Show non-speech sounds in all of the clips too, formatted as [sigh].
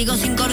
Sigo sin correr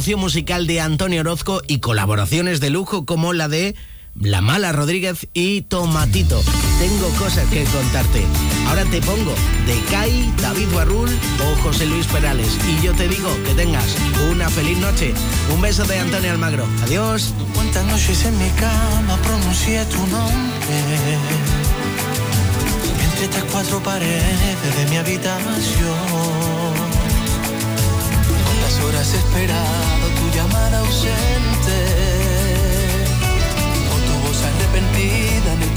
producción musical de Antonio Orozco y colaboraciones de lujo como la de La Mala Rodríguez y Tomatito. Tengo cosas que contarte. Ahora te pongo de Kai, David Barrul o José Luis Perales. Y yo te digo que tengas una feliz noche. Un beso de Antonio Almagro. Adiós. ¿Cuántas noches en mi cama pronuncié tu nombre? Entre estas cuatro paredes de mi habitación horas he esperado tu llamada ausente o tu voz arrepentida en el.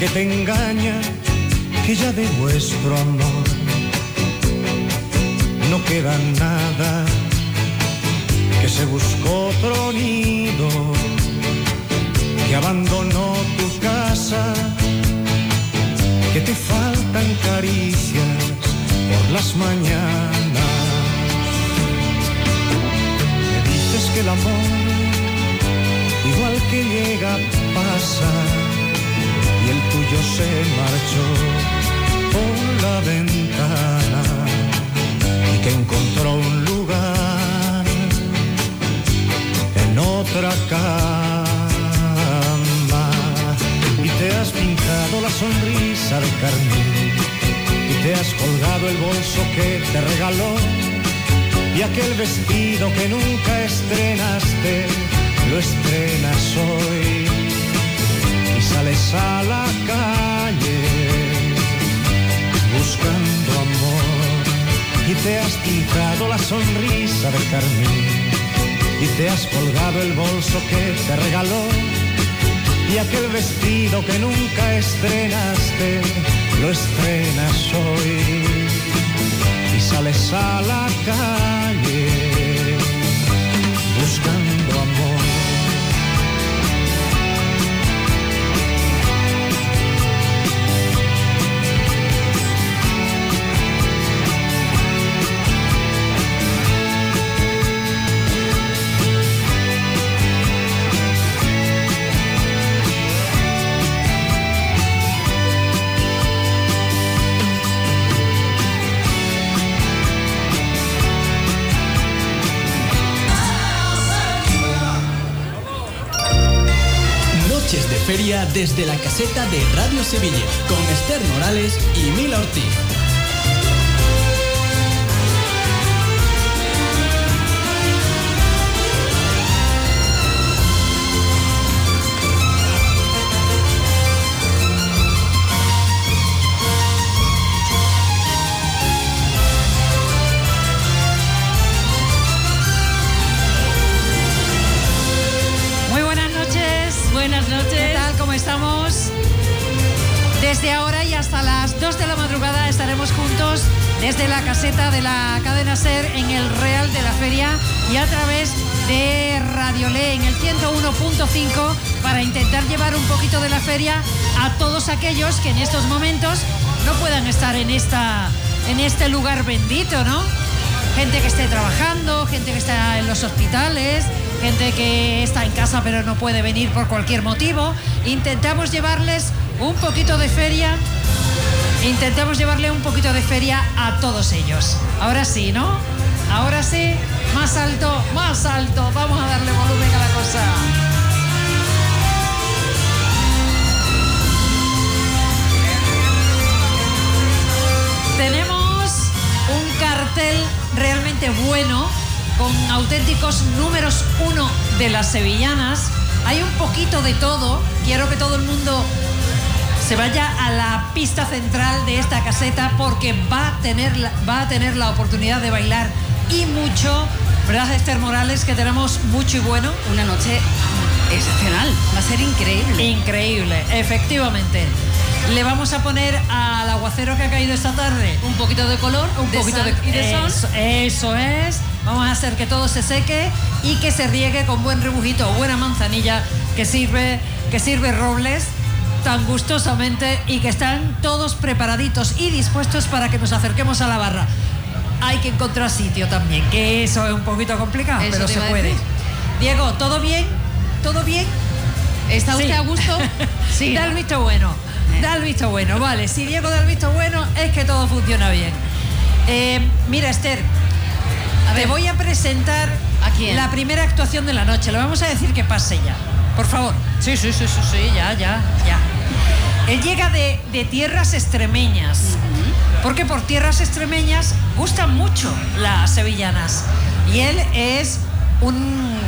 Que te engaña, que ya de vuestro amor no queda nada, que se buscó otro nido, que abandonó tu casa, que te faltan caricias por las mañanas. Me dices que el amor igual que llega pasa el tuyo se marchó por la ventana y que encontró un lugar en otra cama. Y te has pintado la sonrisa de carmín y te has colgado el bolso que te regaló y aquel vestido que nunca estrenaste lo estrenas hoy sales a la calle buscando amor. Y te has pintado la sonrisa de carmín. Y te has colgado el bolso que te regaló. Y aquel vestido que nunca estrenaste lo estrenas hoy. Y sales a la calle feria desde la caseta de Radio Sevilla con Esther Morales y Mila Ortiz. De la cadena SER en el Real de la Feria y a través de Radio Le en el 101.5 para intentar llevar un poquito de la feria a todos aquellos que en estos momentos no puedan estar en, esta, en este lugar bendito, ¿no? Gente que esté trabajando, gente que está en los hospitales, gente que está en casa pero no puede venir por cualquier motivo. Intentamos llevarles un poquito de feria, intentamos llevarle un poquito de feria a todos ellos. Ahora sí, ¿no? Ahora sí, más alto, más alto. Vamos a darle volumen a la cosa. Tenemos un cartel con auténticos números uno de las sevillanas. Hay un poquito de todo. Quiero que todo el mundo se vaya a la pista central de esta caseta porque va a tener la, va a tener la oportunidad de bailar y mucho. ¿Verdad, Esther Morales? Que tenemos mucho y bueno. Una noche excepcional. Va a ser increíble. Increíble, efectivamente. Le vamos a poner al aguacero que ha caído esta tarde Un poquito de color, un de poquito sal de, y de sol. Eso, eso es. Vamos a hacer que todo se seque y que se riegue con buen rebujito o buena manzanilla que sirve, que sirve Robles tan gustosamente y que están todos preparaditos y dispuestos para que nos acerquemos a la barra. Hay que encontrar sitio también, que eso es un poquito complicado, Eso pero se puede. Diego, ¿todo bien? ¿Todo bien? ¿Está usted Sí. a gusto? [laughs] Sí. Da el visto bueno. Da el visto bueno, vale. Si Diego da el visto bueno, es que todo funciona bien. Eh, mira, Esther, te voy a presentar ¿A quién? la primera actuación de la noche. Le vamos a decir que pase ya. Por favor. Sí, sí, sí, sí, sí, ya, ya, ya. Él llega de, de tierras extremeñas. Porque por tierras extremeñas gustan mucho las sevillanas. Y él es un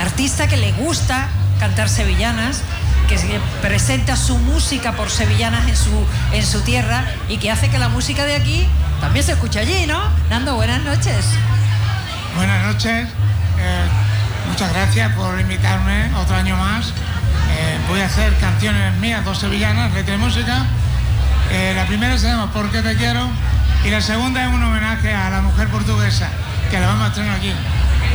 artista que le gusta cantar sevillanas, que se- presenta su música por sevillanas en su, en su tierra y que hace que la música de aquí también se escuche allí, ¿no? Nando, buenas noches. Buenas noches, eh, muchas gracias por invitarme otro año más. Eh, voy a hacer canciones mías, dos sevillanas, letra y música. Eh, la primera se llama ¿Por qué te quiero? Y la segunda es un homenaje a la mujer portuguesa, que la vamos a estrenar aquí.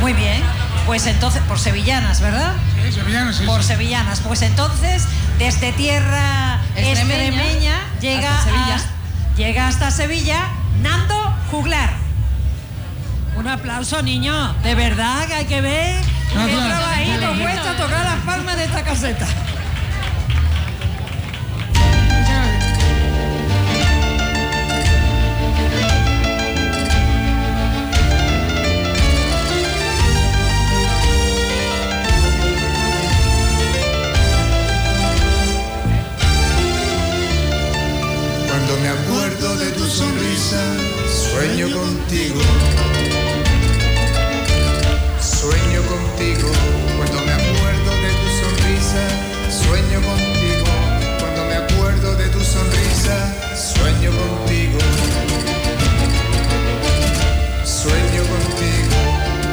Muy bien. Pues entonces, por sevillanas, ¿verdad? Sí, sevillanas, sí. Por sí. sevillanas. Pues entonces, desde tierra Extremeña extremeña, llega, hasta Sevilla. a- llega hasta Sevilla Nando Juglar. Un aplauso, niño. De verdad que hay que ver Gracias. trabajito cuesta tocar las palmas de esta caseta. Cuando me acuerdo de tu sonrisa, sueño contigo. Sueño contigo. Cuando me acuerdo de tu sonrisa, sueño contigo. Cuando me acuerdo de tu sonrisa, sueño contigo. Sueño contigo,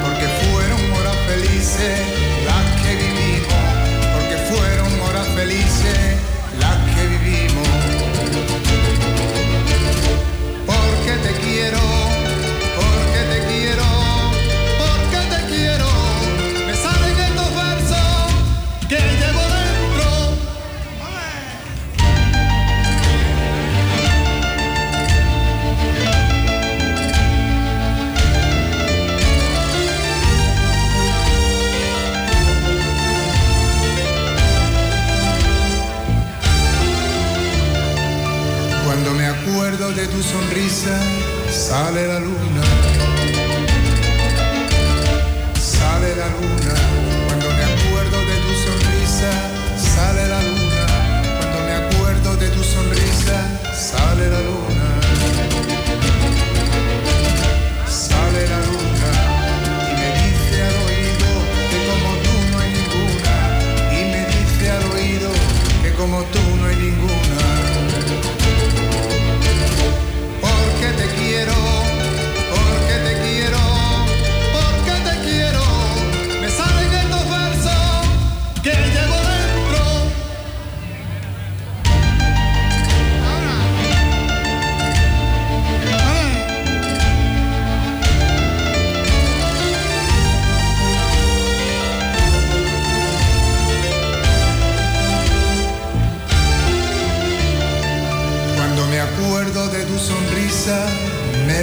porque fueron horas felices las que vivimos. Porque fueron horas felices las que vivimos. Porque te quiero, de tu sonrisa, sale la luna. Sale la luna. Cuando me acuerdo de tu sonrisa, sale la luna. Cuando me acuerdo de tu sonrisa,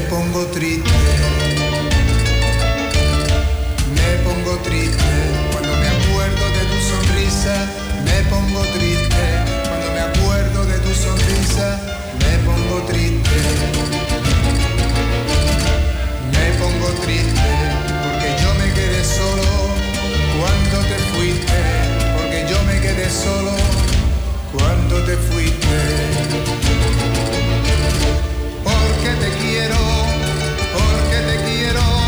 pongo triste. Me pongo triste. Cuando me acuerdo de tu sonrisa, me pongo triste. Cuando me acuerdo de tu sonrisa, me pongo triste. Me pongo triste porque yo me quedé solo cuando te fuiste. Porque yo me quedé solo cuando te fuiste. Porque te quiero, porque te quiero,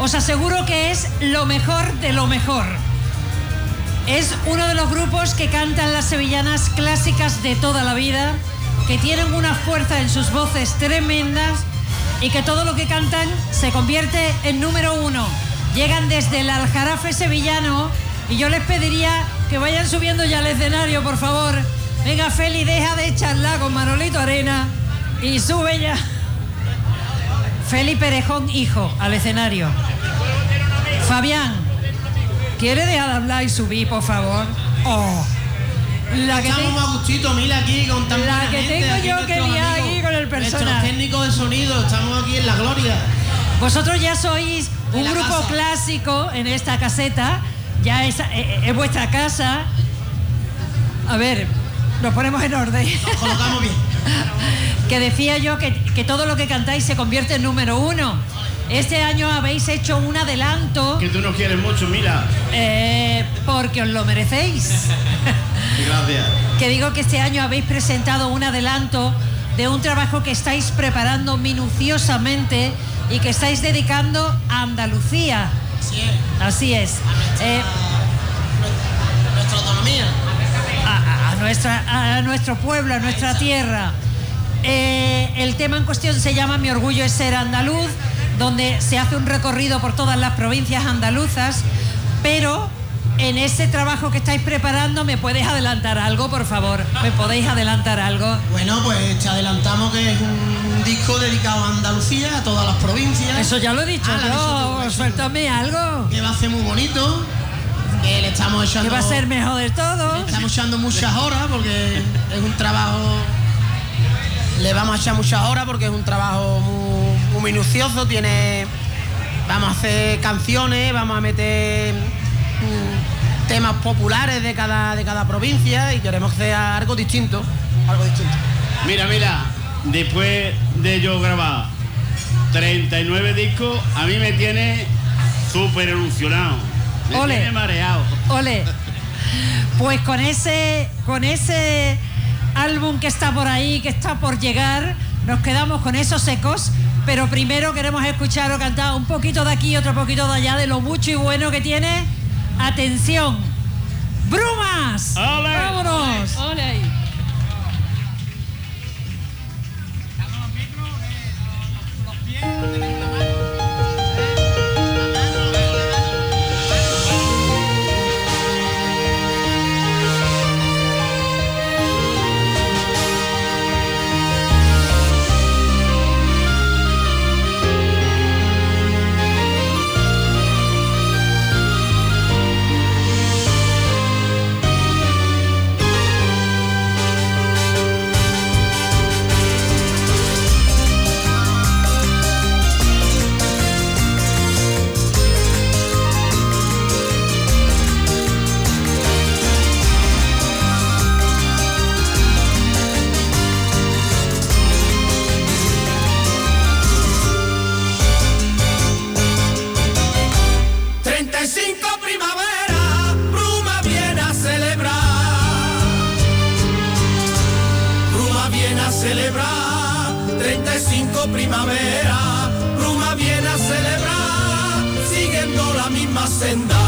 Os aseguro que es lo mejor de lo mejor. Es uno de los grupos que cantan las sevillanas clásicas de toda la vida, que tienen una fuerza en sus voces tremendas y que todo lo que cantan se convierte en número uno. Llegan desde el Aljarafe sevillano y yo les pediría que vayan subiendo ya al escenario, por favor. Venga, Feli, deja de charlar con Manolito Arena y sube ya. Feli Perejón, hijo, al escenario. Fabián, ¿quiere dejar de hablar y subir, por favor? Oh. La que Estamos gustito, aquí con tan La que gente, tengo yo que liar aquí con el personal. técnicos de sonido, estamos aquí en la gloria. Vosotros ya sois un grupo casa. clásico en esta caseta, ya es, eh, es vuestra casa. A ver, nos ponemos en orden. Nos colocamos bien. [laughs] que decía yo que, que todo lo que cantáis se convierte en número uno. Este año habéis hecho un adelanto Que tú nos quieres mucho, mira. eh, porque os lo merecéis. [laughs] Gracias. que digo que este año habéis presentado un adelanto de un trabajo que estáis preparando minuciosamente y que estáis dedicando a Andalucía. Así es. Eh, Nuestra autonomía. a, a- a nuestra, a nuestro pueblo, a nuestra tierra. Eh, el tema en cuestión se llama Mi orgullo es ser andaluz, donde se hace un recorrido por todas las provincias andaluzas, pero en ese trabajo que estáis preparando, ¿me puedes adelantar algo, por favor? ¿Me podéis adelantar algo? Bueno, pues te adelantamos que es un disco dedicado a Andalucía, a todas las provincias. Eso ya lo he dicho Ah, yo, suéltame algo. Que va a ser muy bonito, que le estamos echando... Que va a ser mejor de todo. Le estamos echando muchas horas porque es un trabajo... Le vamos a echar muchas horas porque es un trabajo muy, muy minucioso, tiene... Vamos a hacer canciones, vamos a meter mm, temas populares de cada, de cada provincia y queremos hacer algo distinto. Algo distinto. Mira, mira, después de yo grabar 39 discos, a mí me tiene súper ilusionado. Me Ole. tiene mareado. Ole. Pues con ese, con ese álbum que está por ahí, que está por llegar, nos quedamos con esos secos. Pero primero queremos escuchar o cantar un poquito de aquí, otro poquito de allá, de lo mucho y bueno que tiene. Atención. ¡Brumas! ¡Vámonos! primavera, senda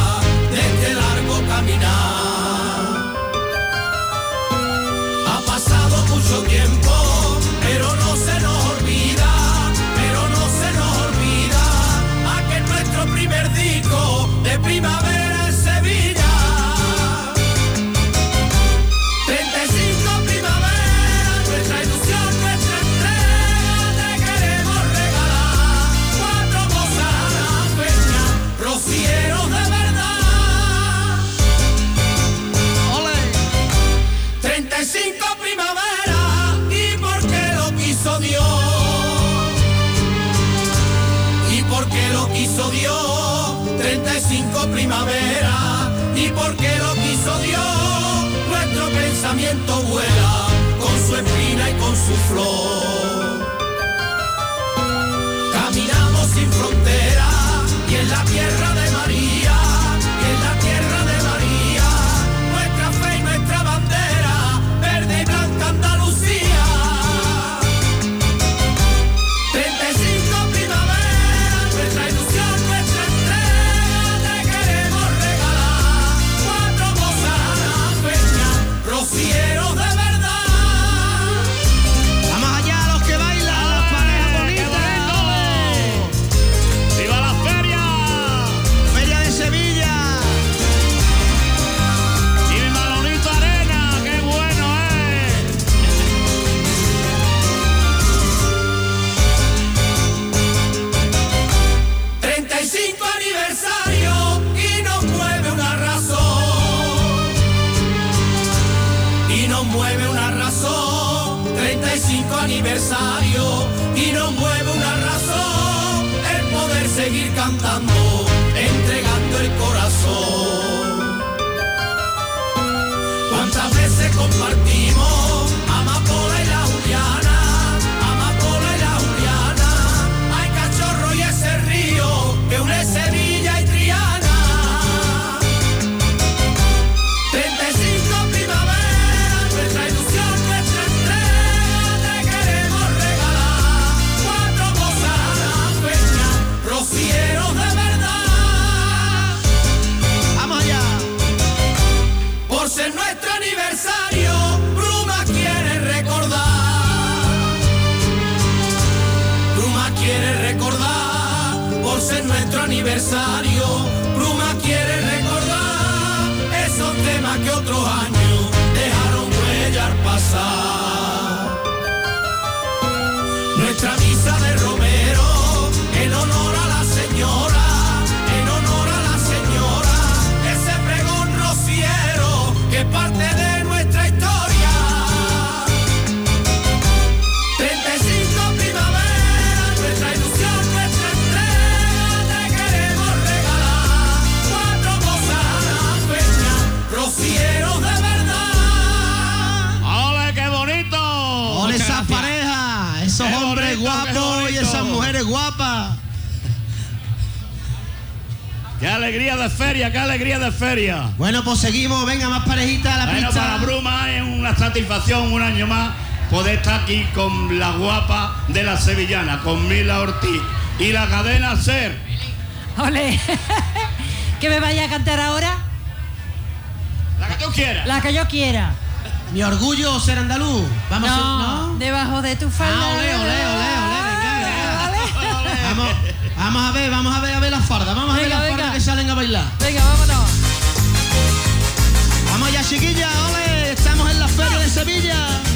flor. Bruma quiere recordar esos temas que otros años dejaron huella al pasar. Nuestra misa de Romero, en honor a la señora, en honor a la señora, rociero que parte de alegría de feria, qué alegría de feria. Bueno, pues seguimos, venga, más parejitas a la bueno, pista. Bueno, para Bruma es una satisfacción un año más poder estar aquí con la guapa de la sevillana, con Mila Ortiz y la cadena Ser. Ole, [laughs] que me vaya a cantar ahora. La que tú quieras. La que yo quiera. Mi orgullo ser andaluz. Vamos, no, a, ¿no? debajo de tu falda. Ole, ole, ole, ole, venga, venga. [laughs] Vamos, vamos a ver, vamos Venga. Vámonos. Vamos ya, chiquilla, ole. Estamos en la feria de Sevilla.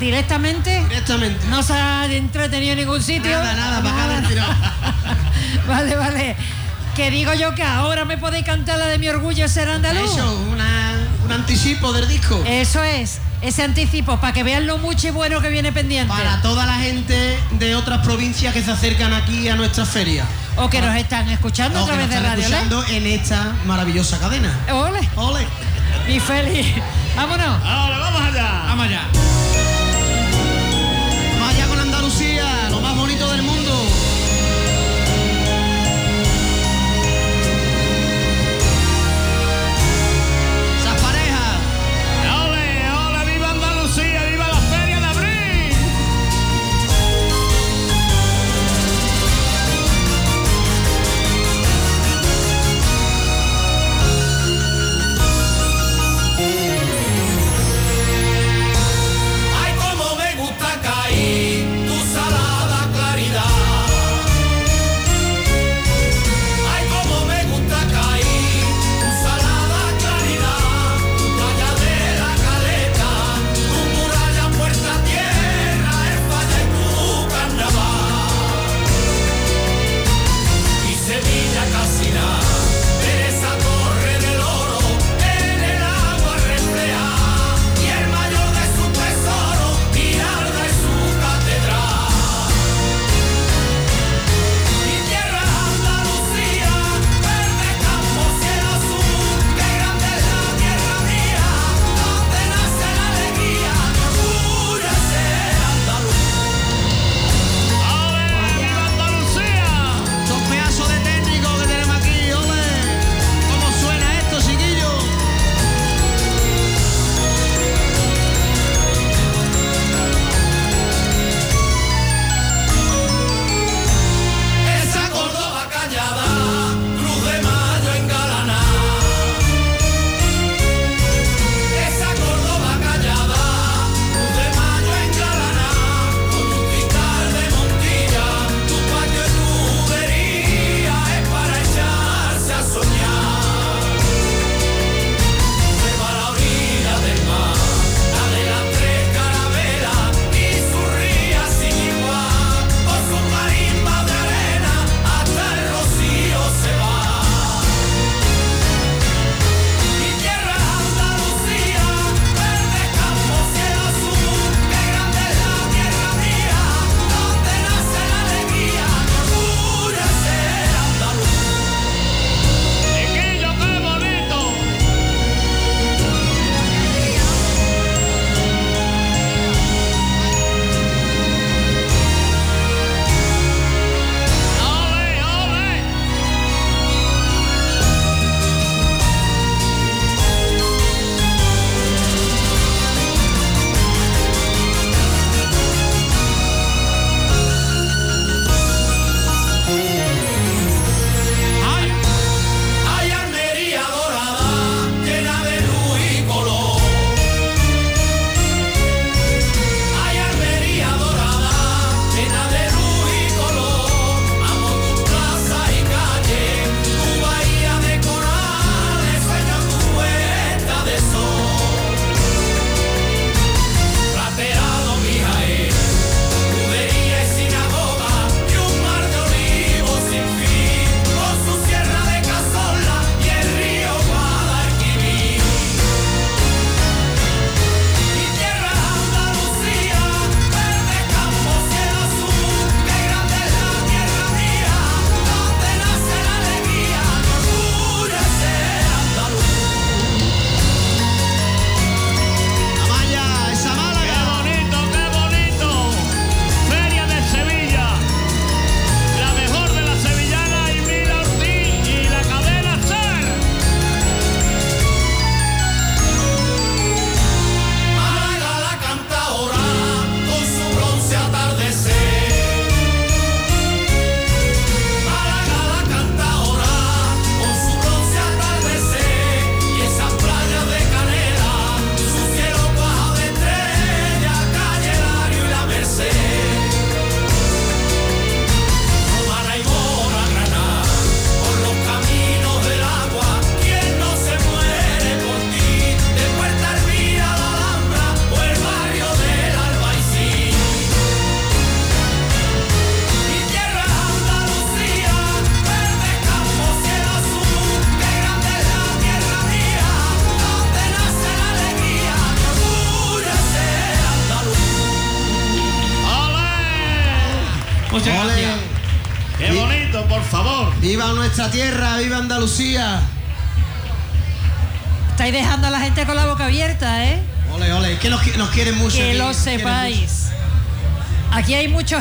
¿Directamente? Directamente. No se ha entretenido en ningún sitio. Nada, nada, para acá Nada. tirón. [laughs] Vale, vale. Que digo yo que ahora me podéis cantar la de mi orgullo ser andaluz. Eso, una, un anticipo del disco. Eso es, ese anticipo, para que vean lo mucho y bueno que viene pendiente. Para toda la gente de otras provincias que se acercan aquí a nuestra feria. O que nos están escuchando a O que través nos de están Radio ¿eh? escuchando en esta maravillosa cadena. Ole. Ole. Mi feliz. Vámonos. Ahora, vamos allá. Vamos allá.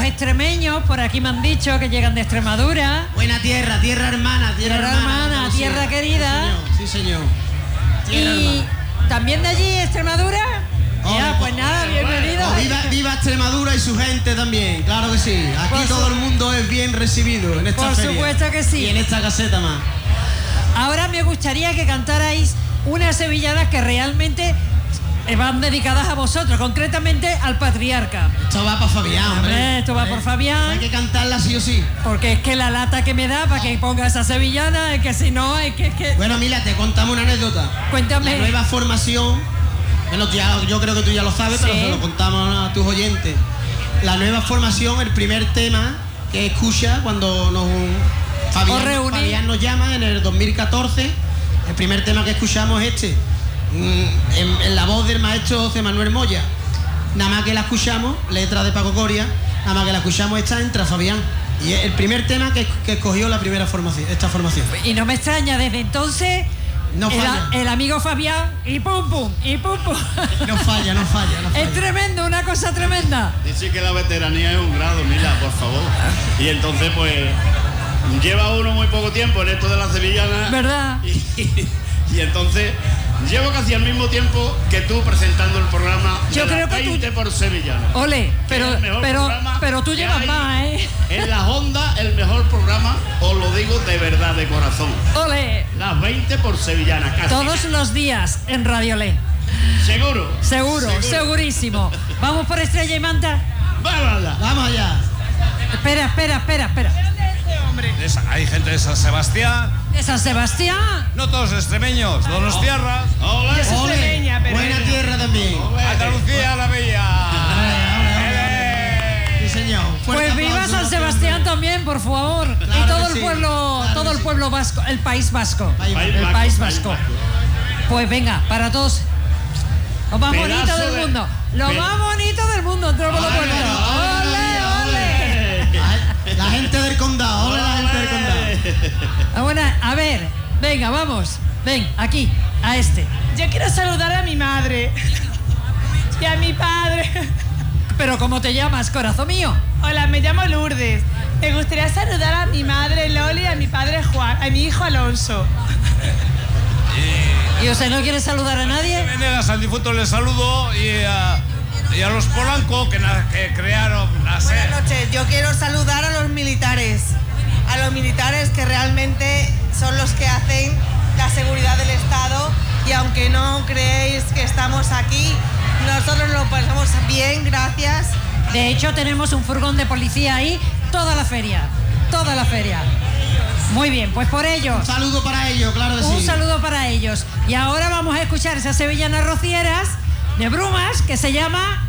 Extremeños, por aquí me han dicho que llegan de Extremadura. Buena tierra, tierra hermana, tierra, Tierra hermana. tierra querida. Sí, señor. Y también de allí, Extremadura. Ole, ya, pues nada, bienvenidos. Oh, viva, viva Extremadura y su gente también, claro que sí. Aquí Por todo su- el mundo es bien recibido en esta Por feria. supuesto que sí. Y en esta caseta más. Ahora me gustaría que cantarais unas sevillanas que realmente van dedicadas a vosotros, concretamente al patriarca. Esto va para Fabián, hombre. Hombre, esto va por Fabián. Hay que cantarla sí o sí. Porque es que la lata que me da para que ponga esa sevillana es que si no, es que. es que- Bueno, mira, te contamos una anécdota. Cuéntame. La nueva formación, bueno, ya- yo creo que tú ya lo sabes, pero se lo contamos a tus oyentes. La nueva formación, el primer tema que escucha cuando nos Os Fabián. Fabián nos llama en el 2014, el primer tema que escuchamos es este, en, en la voz del maestro José Manuel Moya. Nada más que la escuchamos, letra de Paco Coria, nada más que la escuchamos esta entra Fabián. Y es el primer tema que, que escogió la primera formación, esta formación. Y no me extraña, desde entonces. No el, falla. el amigo Fabián y pum pum, y pum pum. No falla, no falla, no [laughs] falla. Es tremendo, una cosa tremenda. Dice que la veteranía es un grado, mira, por favor. Y entonces, pues, lleva uno muy poco tiempo en esto de la sevillana. ¿Verdad? [laughs] Y, y entonces, llevo casi al mismo tiempo que tú presentando el programa. Yo de creo las que tú- 20 por sevillana. Ole, pero, pero, pero tú llevas más, ¿eh? En la Honda, el mejor programa, os lo digo de verdad, de corazón. Ole. Las 20 por sevillana, casi. Todos los días en Radio Le. ¿Seguro? Seguro, segurísimo. [laughs] Vamos por Estrella y Manta. Vámonos. Vamos allá. Espera, espera, espera, espera. Hay gente de San Sebastián, ¿De San Sebastián? no todos extremeños, dos tierras. Ole. Ole, buena tierra también. Andalucía la bella. Sí, señor. Pues viva San. Sebastián también, por favor. Claro y todo el sí, pueblo, claro todo el sí. pueblo vasco, el país vasco. El país vasco. vasco. Pues venga, para todos. Lo más Pedazo bonito del de- mundo. Lo pe- más bonito del mundo. Entró por. ¡Ole, ole! La gente del condado, Ah, bueno, a ver, venga, vamos. Ven, aquí, a este. Yo quiero saludar a mi madre y a mi padre. Pero ¿cómo te llamas, corazón mío? Hola, me llamo Lourdes. Me gustaría saludar a mi madre Loli y a mi padre Juan, a mi hijo Alonso. ¿Y usted no quiere saludar a nadie? Venegas al difunto les saludo y a, y a los Polanco que, na- que crearon la SER. Buenas noches. Yo quiero saludar a los militares, a los militares que realmente son los que hacen la seguridad del Estado y aunque no creéis que estamos aquí, nosotros lo pasamos bien, gracias. De hecho, tenemos un furgón de policía ahí toda la feria. Toda la feria. Muy bien, pues por ellos. Un saludo para ellos, claro que sí. Un saludo para ellos. Y ahora vamos a escuchar esas sevillanas rocieras de Brumas que se llama.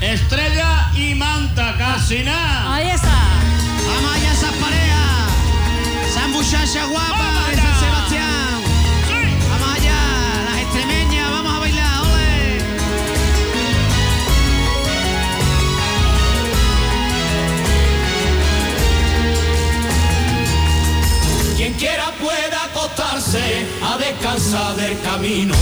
Estrella y manta, casi nada. Ahí está. Muchacha guapa de San Sebastián. Vamos allá, las extremeñas, vamos a bailar, ole. Quien quiera puede acostarse a descansar del camino.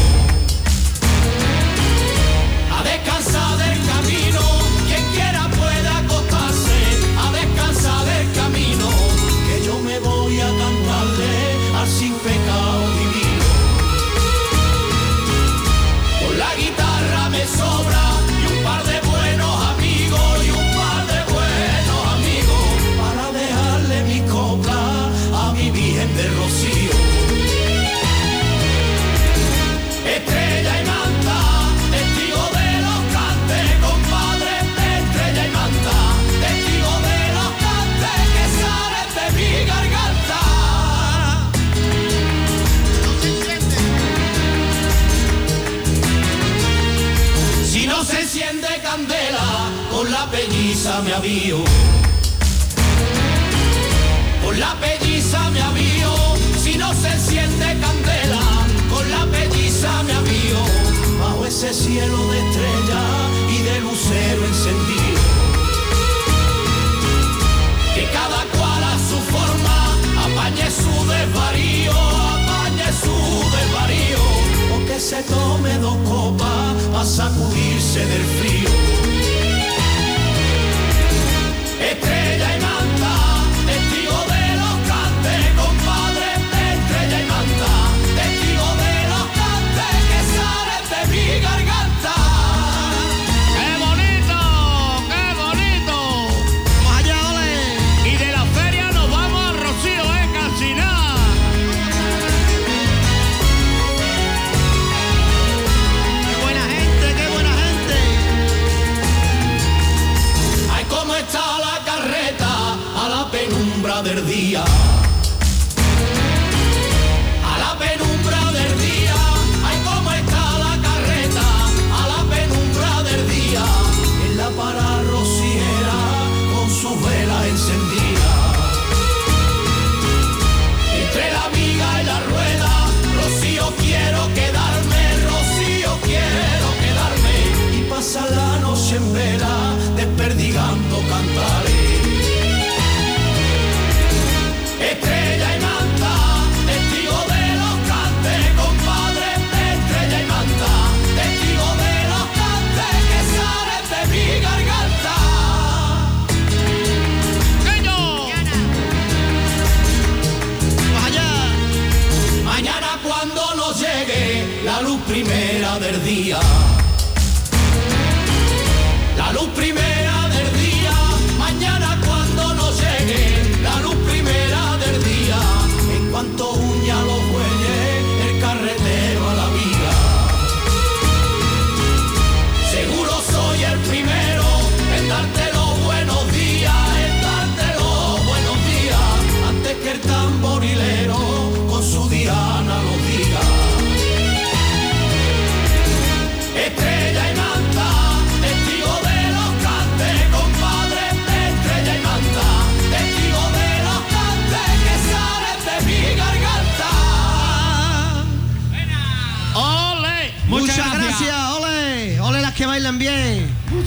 me avío. Con la pelliza me avío, si no se enciende candela, con la pelliza me avío. Bajo ese cielo de estrella y de lucero encendido. Que cada cual a su forma apañe su desvarío, apañe su desvarío. O que se tome dos copas a sacudirse del frío.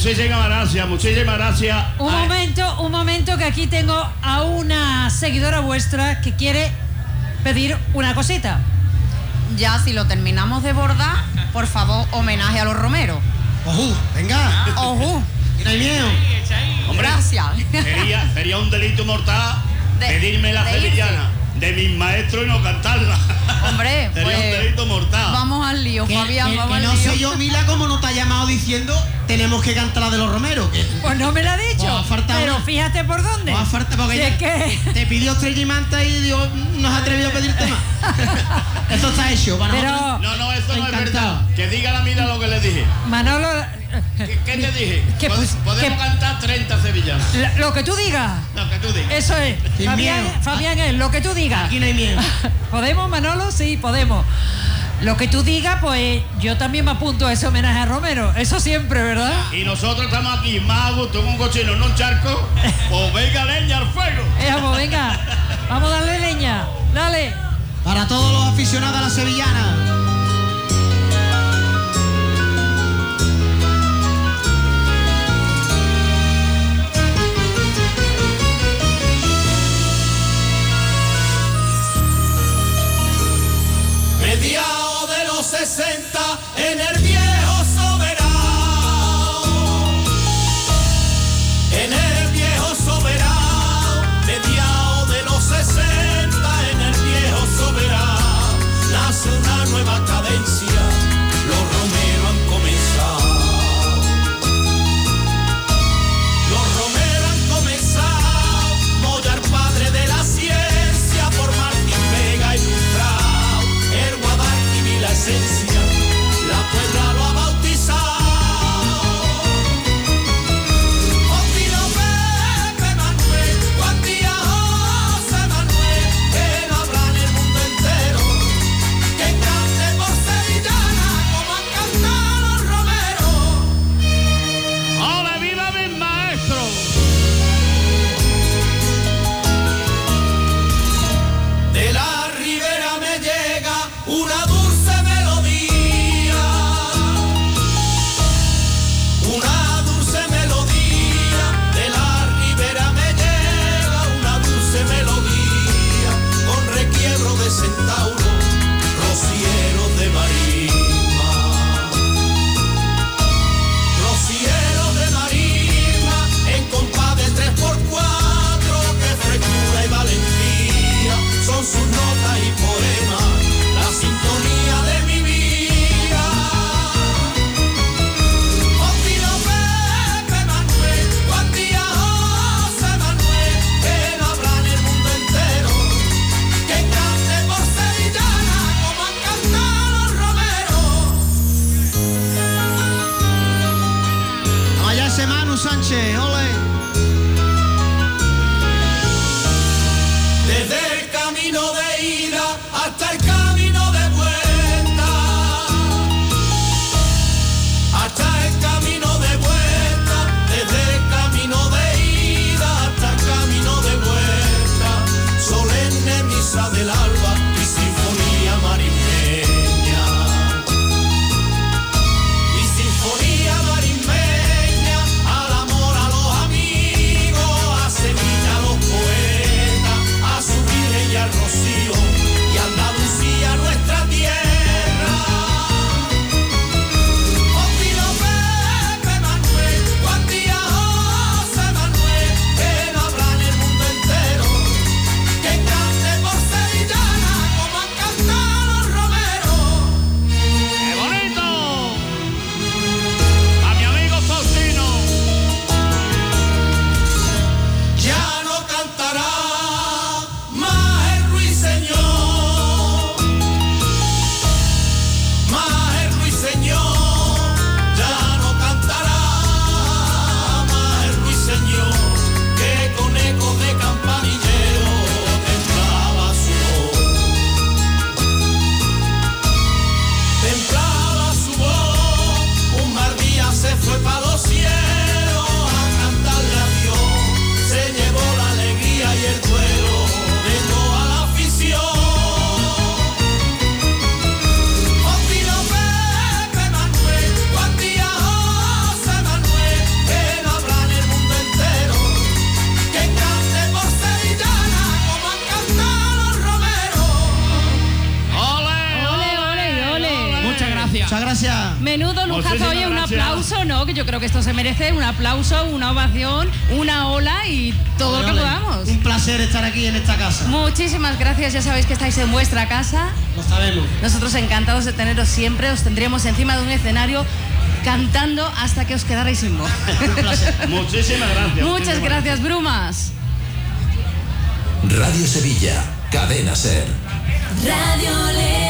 Muchísimas gracias, muchísimas gracias. Un momento, un momento que aquí tengo a una seguidora vuestra que quiere pedir una cosita. Ya, si lo terminamos de bordar, por favor, homenaje a los romeros. Ojú, venga. Ojú. Hay miedo. Hombre, Gracias. Sería, sería un delito mortal De- pedirme la sevillana de mis maestros y no cantarla. Hombre, [laughs] Sería un pues delito mortal. vamos al lío, Que, Fabián, que- vamos que al no lío. sé yo, Mila, cómo no te ha llamado diciendo tenemos que cantar la de los romeros. Que Pues no me la ha dicho. Pues ha pero una. fíjate por dónde. os ha faltado porque Si es que... te pidió estrella y manta y Dios no se atrevió a pedirte más. [laughs] Esto está hecho. Para Pero- nosotros- No, no, eso no es verdad. Que diga la mira lo que le dije. Manolo, ¿Qué, qué te dije? Que- Pod- Podemos que- cantar 30 sevillanas. la- lo que tú digas. Lo que tú digas. Eso es. Sin Fabián, miedo. Fabián es lo que tú digas. Aquí no hay miedo. [laughs] ¿Podemos, Manolo? Sí, podemos. Lo que tú digas, pues yo también me apunto a ese homenaje a Romero. Eso siempre, ¿verdad? Y nosotros estamos aquí más a gusto en un cochino, en un charco. Pues [laughs] venga leña al fuego. Eh, pues venga, vamos a darle leña. Dale. Para todos los aficionados a la sevillana. 60 en el aplauso, una ovación, una ola y todo lo que podamos. Un placer estar aquí en esta casa. Muchísimas gracias, ya sabéis que estáis en vuestra casa. Lo sabemos. Nosotros encantados de teneros siempre, os tendremos encima de un escenario cantando hasta que os quedarais sin voz. [laughs] [laughs] Muchísimas gracias. Muchas gracias, Brumas. Radio Sevilla, Cadena Ser. Radio Le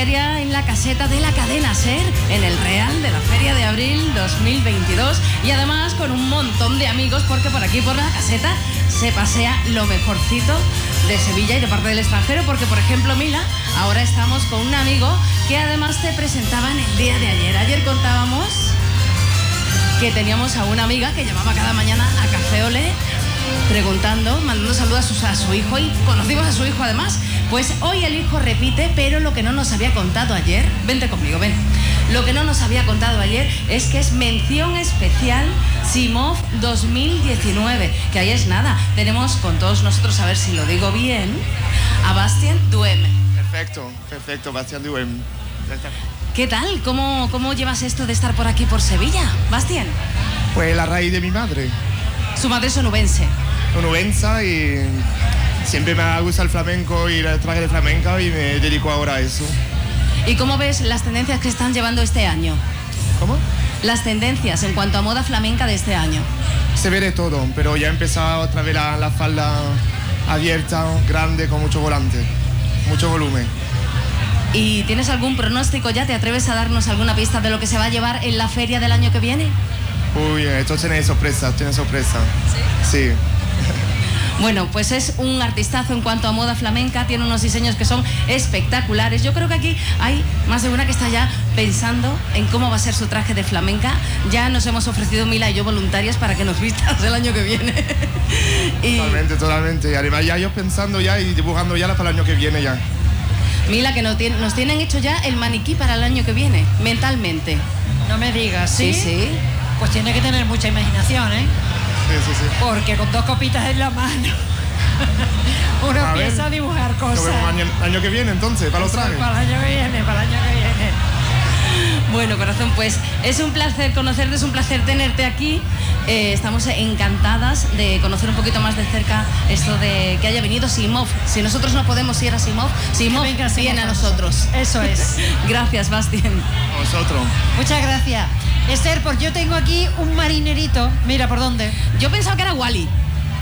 en la caseta de la cadena SER, en el Real de la Feria de Abril 2022 y además con un montón de amigos porque por aquí por la caseta se pasea lo mejorcito de Sevilla y de parte del extranjero porque por ejemplo Mila, ahora estamos con un amigo que además te presentaba en el día de ayer. Ayer contábamos que teníamos a una amiga que llamaba cada mañana a Café Olé preguntando, mandando saludos a su hijo y conocimos a su hijo además. Pues hoy el hijo repite, pero lo que no nos había contado ayer, vente conmigo, ven. Lo que no nos había contado ayer es que es mención especial Simov 2019, que ahí es nada. Tenemos con todos nosotros, a ver si lo digo bien, a Bastien Duem. Perfecto, perfecto, Bastián Duem. ¿Qué tal? ¿Cómo, ¿Cómo llevas esto de estar por aquí por Sevilla, Bastien? Pues la raíz de mi madre, Su madre es onubense. onubensa y siempre me ha gustado el flamenco y el traje de flamenca y me dedico ahora a eso. ¿Y cómo ves las tendencias que están llevando este año? ¿Cómo? Las tendencias en cuanto a moda flamenca de este año. Se ve de todo, pero ya he empezado otra vez la, la falda abierta, grande, con mucho volante, mucho volumen. ¿Y tienes algún pronóstico ya? ¿Te atreves a darnos alguna pista de lo que se va a llevar en la feria del año que viene? Uy, esto tiene sorpresa, tiene sorpresa. Sí. [laughs] Bueno, pues es un artistazo en cuanto a moda flamenca, tiene unos diseños que son espectaculares. Yo creo que aquí hay más de una que está ya pensando en cómo va a ser su traje de flamenca. Ya nos hemos ofrecido Mila y yo voluntarias para que nos vistas el año que viene. [laughs] y Totalmente, totalmente. Y además ya yo pensando ya y dibujando ya para el año que viene ya. Mila, que nos tienen, nos tienen hecho ya el maniquí para el año que viene, mentalmente. No me digas, ¿sí? Sí, sí. Pues tiene que tener mucha imaginación, ¿eh? Sí, sí, sí. Porque con dos copitas en la mano [laughs] uno A ver, empieza a dibujar Nos cosas. vemos año, año que viene entonces, para los trajes. Para el año que viene, para el año que viene. [laughs] Bueno, corazón, pues es un placer conocerte, es un placer tenerte aquí. Eh, estamos encantadas de conocer un poquito más de cerca esto de que haya venido Simov. Si nosotros no podemos ir a Simov, Simov venga viene a a nosotros. Eso es. [laughs] Gracias, Bastien. Nosotros. Muchas gracias. Esther, pues yo tengo aquí un marinerito. Mira, ¿por dónde? Yo pensaba que era Wally.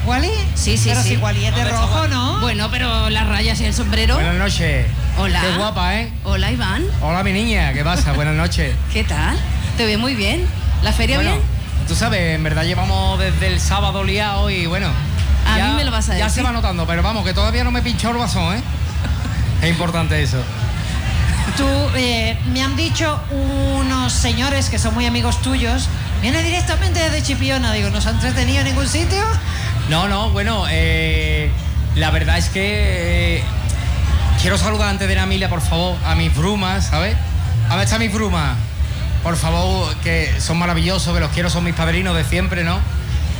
¿Wally? Sí, sí, Pero sí. si Wally es de rojo, ¿no? Bueno, pero las rayas y el sombrero. Buenas noches. Hola. Qué guapa, ¿eh? Hola, Iván. Hola, mi niña. ¿Qué pasa? Buenas noches. [laughs] ¿Qué tal? Te ve muy bien. ¿La feria Bueno, bien? tú sabes, en verdad llevamos desde el sábado liado y bueno. A ya- mí me lo vas a Ya decir. se va notando, pero vamos, que todavía no me pinchó el basón, ¿eh? [laughs] Es importante eso. Tú, eh, me han dicho unos señores que son muy amigos tuyos. Viene directamente desde Chipiona. Digo, ¿no se han entretenido en ningún sitio? No, no, bueno, eh, la verdad es que eh, quiero saludar antes de la Emilia, por favor, a mis brumas, ¿sabes? A ver, está mis brumas. Por favor, que son maravillosos, que los quiero, son mis padrinos de siempre, ¿no?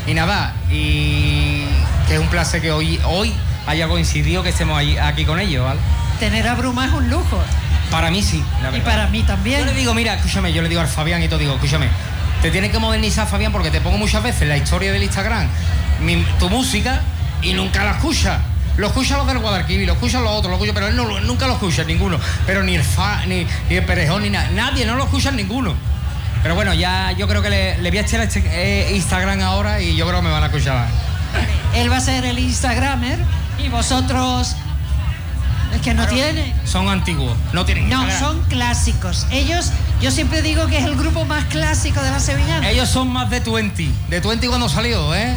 Y nada, y que es un placer que hoy, hoy haya coincidido que estemos aquí con ellos, ¿vale? Tener a Bruma es un lujo. Para mí sí, la Y para mí también. Yo le digo, mira, escúchame, yo le digo al Fabián y todo, digo, escúchame, te tienes que modernizar, Fabián, porque te pongo muchas veces la historia del Instagram, mi- tu música, y nunca la escuchas. Lo escuchan los del Guadalquivir, lo escuchan los otros, lo escuchan, pero él no, nunca lo escucha ninguno. Pero ni el Fa, ni, ni el Perejón, ni nada. Nadie, no lo escuchan ninguno. Pero bueno, ya yo creo que le, le voy a echar este eh, Instagram ahora y yo creo que me van a escuchar. Él va a ser el Instagramer y vosotros. Que no tiene. Son antiguos, no tienen No, Instagram. son clásicos. Ellos, yo siempre digo que es el grupo más clásico de la sevillana. Ellos son más de 20. De 20 cuando salió, ¿eh?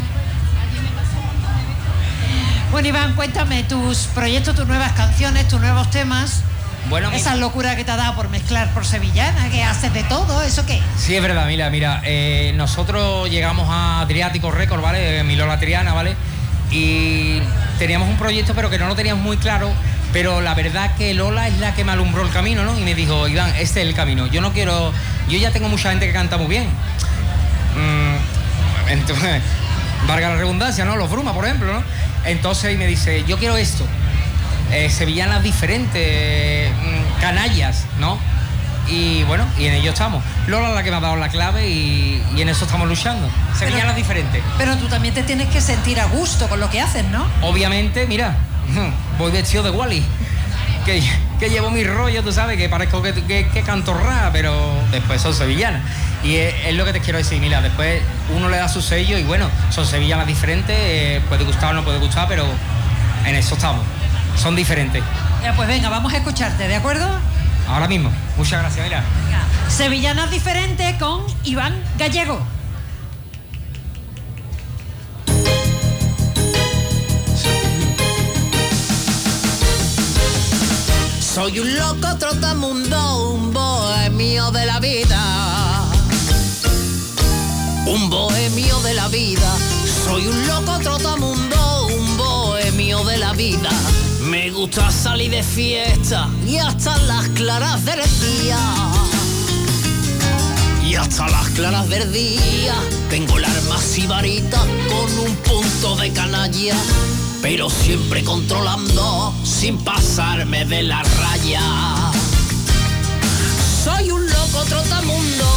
Bueno, Iván, cuéntame tus proyectos, tus nuevas canciones, tus nuevos temas. Bueno, mi- Esa locura que te ha dado por mezclar por sevillana, que haces de todo, ¿eso qué? Sí, es verdad, mira, mira, eh, nosotros llegamos a Adriático Record, ¿vale? Eh, Mi Lola Triana, ¿vale? Y teníamos un proyecto, pero que no lo teníamos muy claro, pero la verdad que Lola es la que me alumbró el camino, ¿no? Y me dijo, Iván, este es el camino. Yo no quiero, yo ya tengo mucha gente que canta muy bien. Mm, entonces, [laughs] valga la redundancia, ¿no? Los Bruma, por ejemplo, ¿no? Entonces, y me dice, yo quiero esto. Eh, sevillanas diferentes, mm, canallas, ¿no? Y bueno, y en ello estamos. Lola es la que me ha dado la clave y, y en eso estamos luchando. Sevillanas diferentes. Pero tú también te tienes que sentir a gusto con lo que haces, ¿no? Obviamente, mira, voy vestido de Wally. Que, que llevo mi rollo, tú sabes, que parezco que, que, que canto rap, pero después son sevillanas. Y es, es lo que te quiero decir, mira, después uno le da su sello y bueno, son sevillanas diferentes, eh, puede gustar o no puede gustar, pero en eso estamos. son diferentes. Ya, pues venga, vamos a escucharte, ¿de acuerdo? Ahora mismo. Muchas gracias, mira. Sevillanas diferentes con Iván Gallego. Soy un loco trotamundo, un bohemio de la vida. Un bohemio de la vida. Soy un loco trotamundo, un bohemio de la vida. Me gusta salir de fiesta y hasta las claras del día. Y hasta las claras del día tengo el arma sibarita con un punto de canalla, pero siempre controlando sin pasarme de la raya. Soy un loco trotamundo,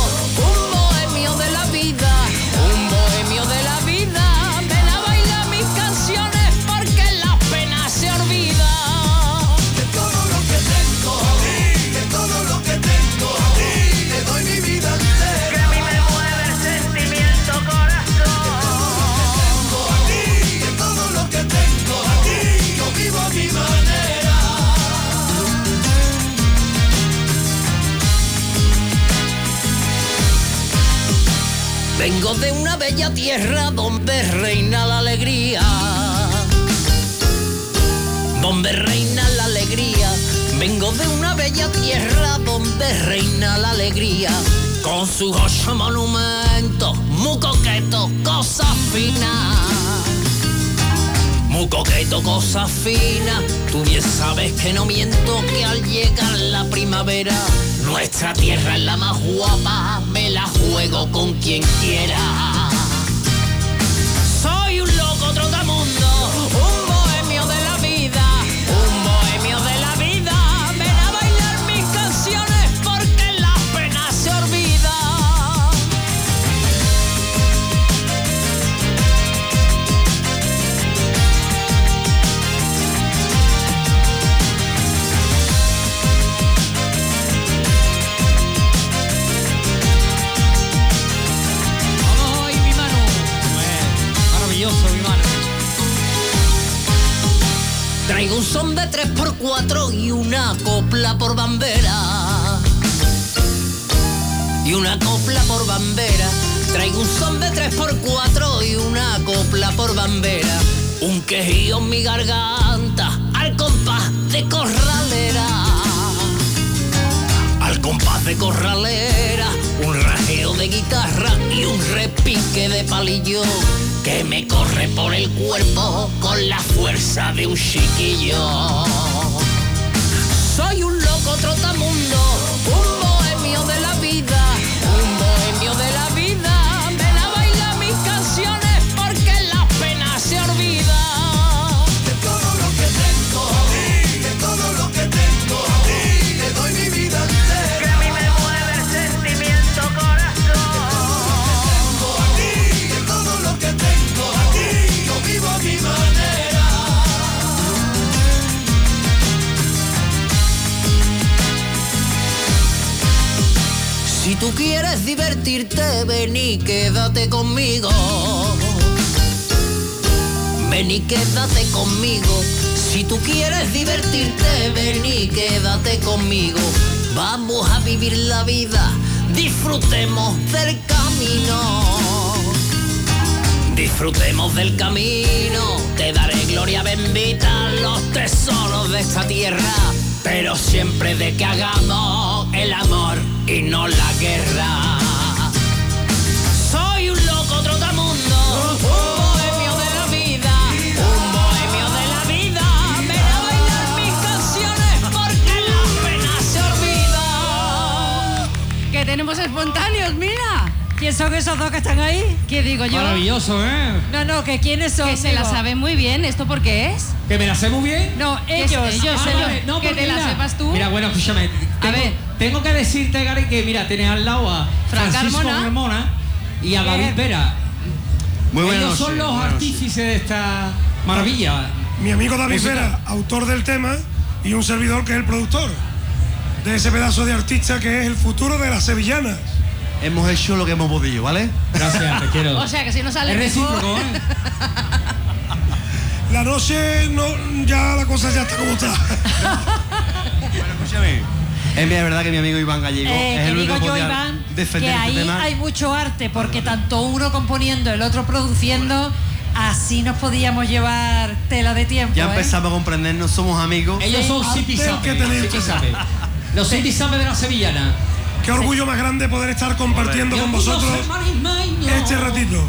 Vengo de una bella tierra donde reina la alegría. Donde reina la alegría. Vengo de una bella tierra donde reina la alegría. Con sus ocho monumentos, muy coquetos, cosas finas. Muy coqueto, cosas finas. Tú bien sabes que no miento que al llegar la primavera, nuestra tierra es la más guapa. Me la juego con quien quiera. Traigo un son de 3x4 y una copla por bandera. Y una copla por bandera. Traigo un son de 3x4 y una copla por bandera. Un quejío en mi garganta al compás de corralera. Al compás de corralera, un rajeo de guitarra y un repique de palillo que me corre por el cuerpo con la fuerza de un chiquillo. Soy un loco trotamundo, Ven y quédate conmigo. Si tú quieres divertirte, ven y quédate conmigo. Vamos a vivir la vida, disfrutemos del camino. Disfrutemos del camino, te daré gloria bendita, los tesoros de esta tierra, pero siempre de que hagamos el amor y no la guerra. Que tenemos espontáneos, mira. ¿Quién son esos dos que están ahí? ¿Qué digo yo? Maravilloso, ¿eh? No, no, que quiénes son. Que se la saben muy bien. ¿Esto por qué es? ¿Que me la sé muy bien? No, ellos. ellos, Ah, ellos. vale, no, que te la sepas tú. Mira, bueno, escúchame. Tengo, ver. tengo que decirte, Gary, que mira, tienes al lado a Fran Francisco Carmona. Y a David Vera. Muy buenas Ellos son los artífices de esta maravilla. Mi amigo David. Vera, autor del tema, y un servidor que es el productor de ese pedazo de artista que es el futuro de las sevillanas. Hemos hecho lo que hemos podido, ¿vale? Gracias, te quiero. O sea que si no sale Es recíproco, ¿eh? [laughs] La noche, no, ya la cosa ya está como está. Escúchame. Es verdad que mi amigo Iván Gallego Eh, es que el único que Iván, que defender este ahí tema. hay mucho arte, porque tanto uno componiendo, el otro produciendo, así nos podíamos llevar tela de tiempo. Ya ¿eh? empezamos a comprendernos, somos amigos. Ellos son zipizape, zipizape. Los zipizape de la sevillana. Qué orgullo más grande poder estar compartiendo con vosotros este ratito.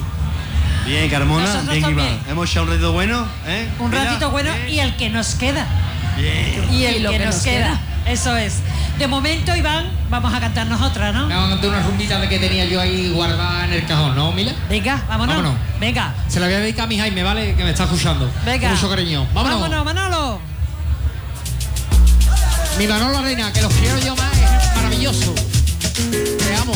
Bien, Carmona, Nosotros bien, también. Iván. Hemos echado un ratito bueno, ¿eh? Un Mira, ratito bueno y el que nos queda. Bien. Y el Y lo que, que nos queda. Eso es. De momento, Iván, vamos a cantarnos otra, ¿no? Me van a cantar una rumbita de que tenía yo ahí guardada en el cajón, ¿no, Mila? Venga, vámonos. Vámonos. Venga, Se la voy a dedicar a mi Jaime, ¿vale? Que me está escuchando. venga. Con mucho cariño. Vámonos. Vámonos, Manolo. Mi Manolo Reina, que los quiero yo más, es maravilloso. Te amo.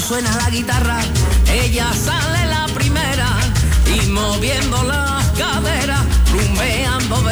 Suena la guitarra, ella sale la primera y moviendo las caderas, rumbeando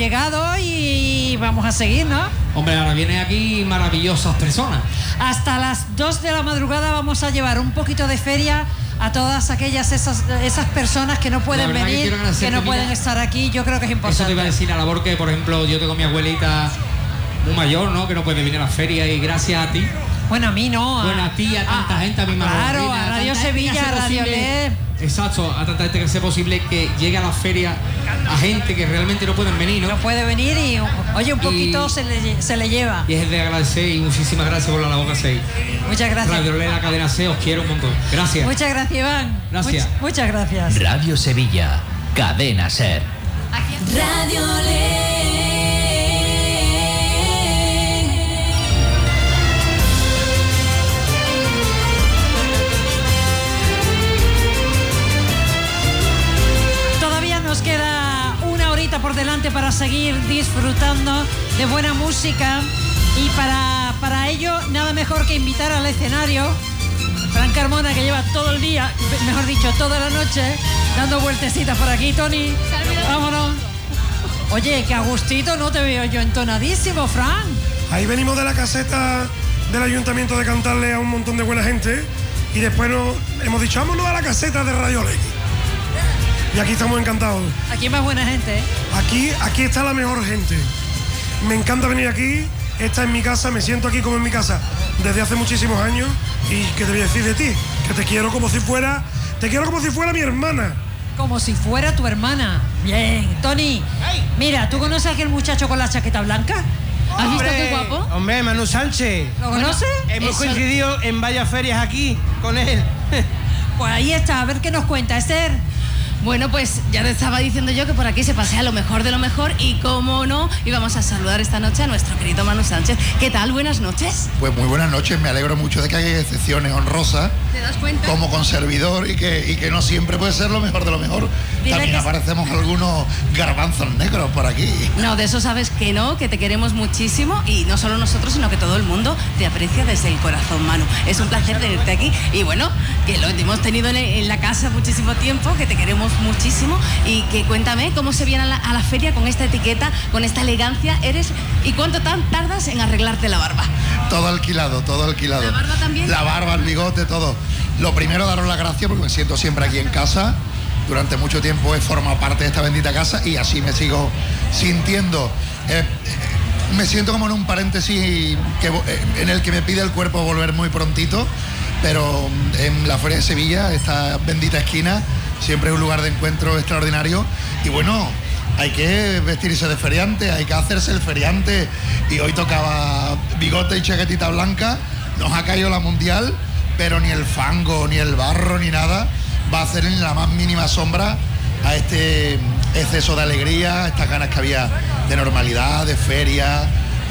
llegado y vamos a seguir, ¿no? Hombre, ahora vienen aquí maravillosas personas. Hasta las 2 de la madrugada vamos a llevar un poquito de feria a todas aquellas esas, esas personas que no pueden que venir, que, no pueden estar aquí. Yo creo que es Eso te importante. iba a decir, la labor que, por ejemplo, yo tengo mi abuelita muy mayor, ¿no? Que no puede venir a la feria y gracias a ti. Bueno, a mí no. Bueno, a ti, a tanta gente, a mi madre. Claro, a Radio Sevilla, a Radio LED. Exacto, a tanta gente que sea posible que llegue a la feria a gente que realmente no pueden venir, ¿no? No puede venir y, oye, un Y- poquito se, le, se le lleva. Y es de agradecer y muchísimas gracias por la labor que hacéis. Muchas gracias. Radio la cadena C, os quiero un montón. Gracias. Muchas gracias, Iván. Gracias. Much- muchas gracias. Radio Sevilla, cadena ser. Radio Todavía por delante para seguir disfrutando de buena música y para, para ello nada mejor que invitar al escenario Fran Carmona que lleva todo el día, mejor dicho, toda la noche dando vueltecitas por aquí, Tony. Vámonos. Oye, que a gustito no te veo yo entonadísimo, Fran. Ahí venimos de la caseta del ayuntamiento de cantarle a un montón de buena gente y después nos hemos dicho, vámonos a la caseta de Radio Ley. Y aquí estamos encantados. Aquí hay más buena gente, ¿eh? Aquí, aquí está la mejor gente. Me encanta venir aquí. Esta es mi casa, me siento aquí como en mi casa desde hace muchísimos años. Y que te voy a decir de ti, que te quiero como si fuera, te quiero como si fuera mi hermana. Como si fuera tu hermana. Bien, Tony. Mira, ¿tú conoces a aquel muchacho con la chaqueta blanca? ¿Has visto qué guapo? Hombre, Manu Sánchez. ¿Lo conoce? Hemos Eso- coincidido en varias ferias aquí con él. [laughs] Pues ahí está, a ver qué nos cuenta, Esther. Bueno, pues ya te estaba diciendo yo que por aquí se pasea lo mejor de lo mejor y cómo no, íbamos a saludar esta noche a nuestro querido Manu Sánchez. ¿Qué tal? Buenas noches. Pues muy buenas noches, me alegro mucho de que haya excepciones honrosas ¿Te das cuenta? como con servidor y que, y que no siempre puede ser lo mejor de lo mejor. Dile También que- aparecemos algunos garbanzos negros por aquí. No, de eso sabes que no, que te queremos muchísimo y no solo nosotros, sino que todo el mundo te aprecia desde el corazón, Manu. Es un placer tenerte aquí y bueno, que lo hemos tenido en, la casa muchísimo tiempo, que te queremos muchísimo y que cuéntame cómo se viene a la, a la feria con esta etiqueta, con esta elegancia eres y cuánto tan tardas en arreglarte la barba. Todo alquilado, todo alquilado. ¿La barba también? La barba, el bigote, todo. Lo primero, daros las gracias porque me siento siempre aquí en casa. Durante mucho tiempo he formado parte de esta bendita casa y así me sigo sintiendo. Eh, eh, me siento como en un paréntesis eh, en el que me pide el cuerpo volver muy prontito, pero mm, en la Feria de Sevilla, esta bendita esquina, siempre es un lugar de encuentro extraordinario. Y bueno, hay que vestirse de feriante, hay que hacerse el feriante. Y hoy tocaba bigote y chaquetita blanca, nos ha caído la mundial, pero ni el fango, ni el barro, ni nada va a hacer ni la más mínima sombra a este exceso de alegría, a estas ganas que había de normalidad, de feria,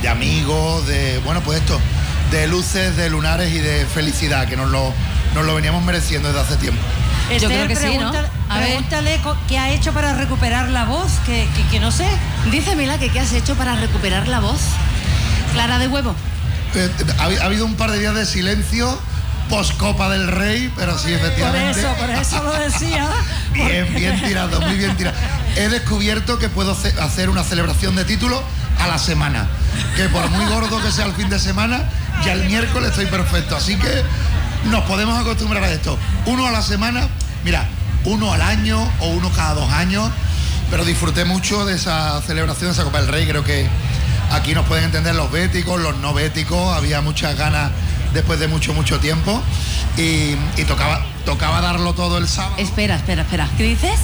de amigos, de, bueno, pues esto, de luces, de lunares y de felicidad, que nos lo, nos lo veníamos mereciendo desde hace tiempo. Esther, creo que sí, ¿no? pregúntale, A ver. pregúntale co- qué ha hecho para recuperar la voz, que, que- que no sé. Dice Mila que qué has hecho para recuperar la voz. Clara de huevo. Eh, ha, ha habido un par de días de silencio post Copa del Rey, pero sí, Por efectivamente. eso, por eso lo decía. [laughs] Bien, bien tirado, muy bien tirado. He descubierto que puedo ce- hacer una celebración de título a la semana. Que por muy gordo que sea el fin de semana, ya el miércoles estoy perfecto. Así que nos podemos acostumbrar a esto. Uno a la semana, mira, uno al año o uno cada dos años. Pero disfruté mucho de esa celebración de esa Copa del Rey. Creo que aquí nos pueden entender los béticos, los no béticos. Había muchas ganas después de mucho, mucho tiempo. Y, y tocaba, tocaba darlo todo el sábado. Espera, espera, espera. ¿Qué dices?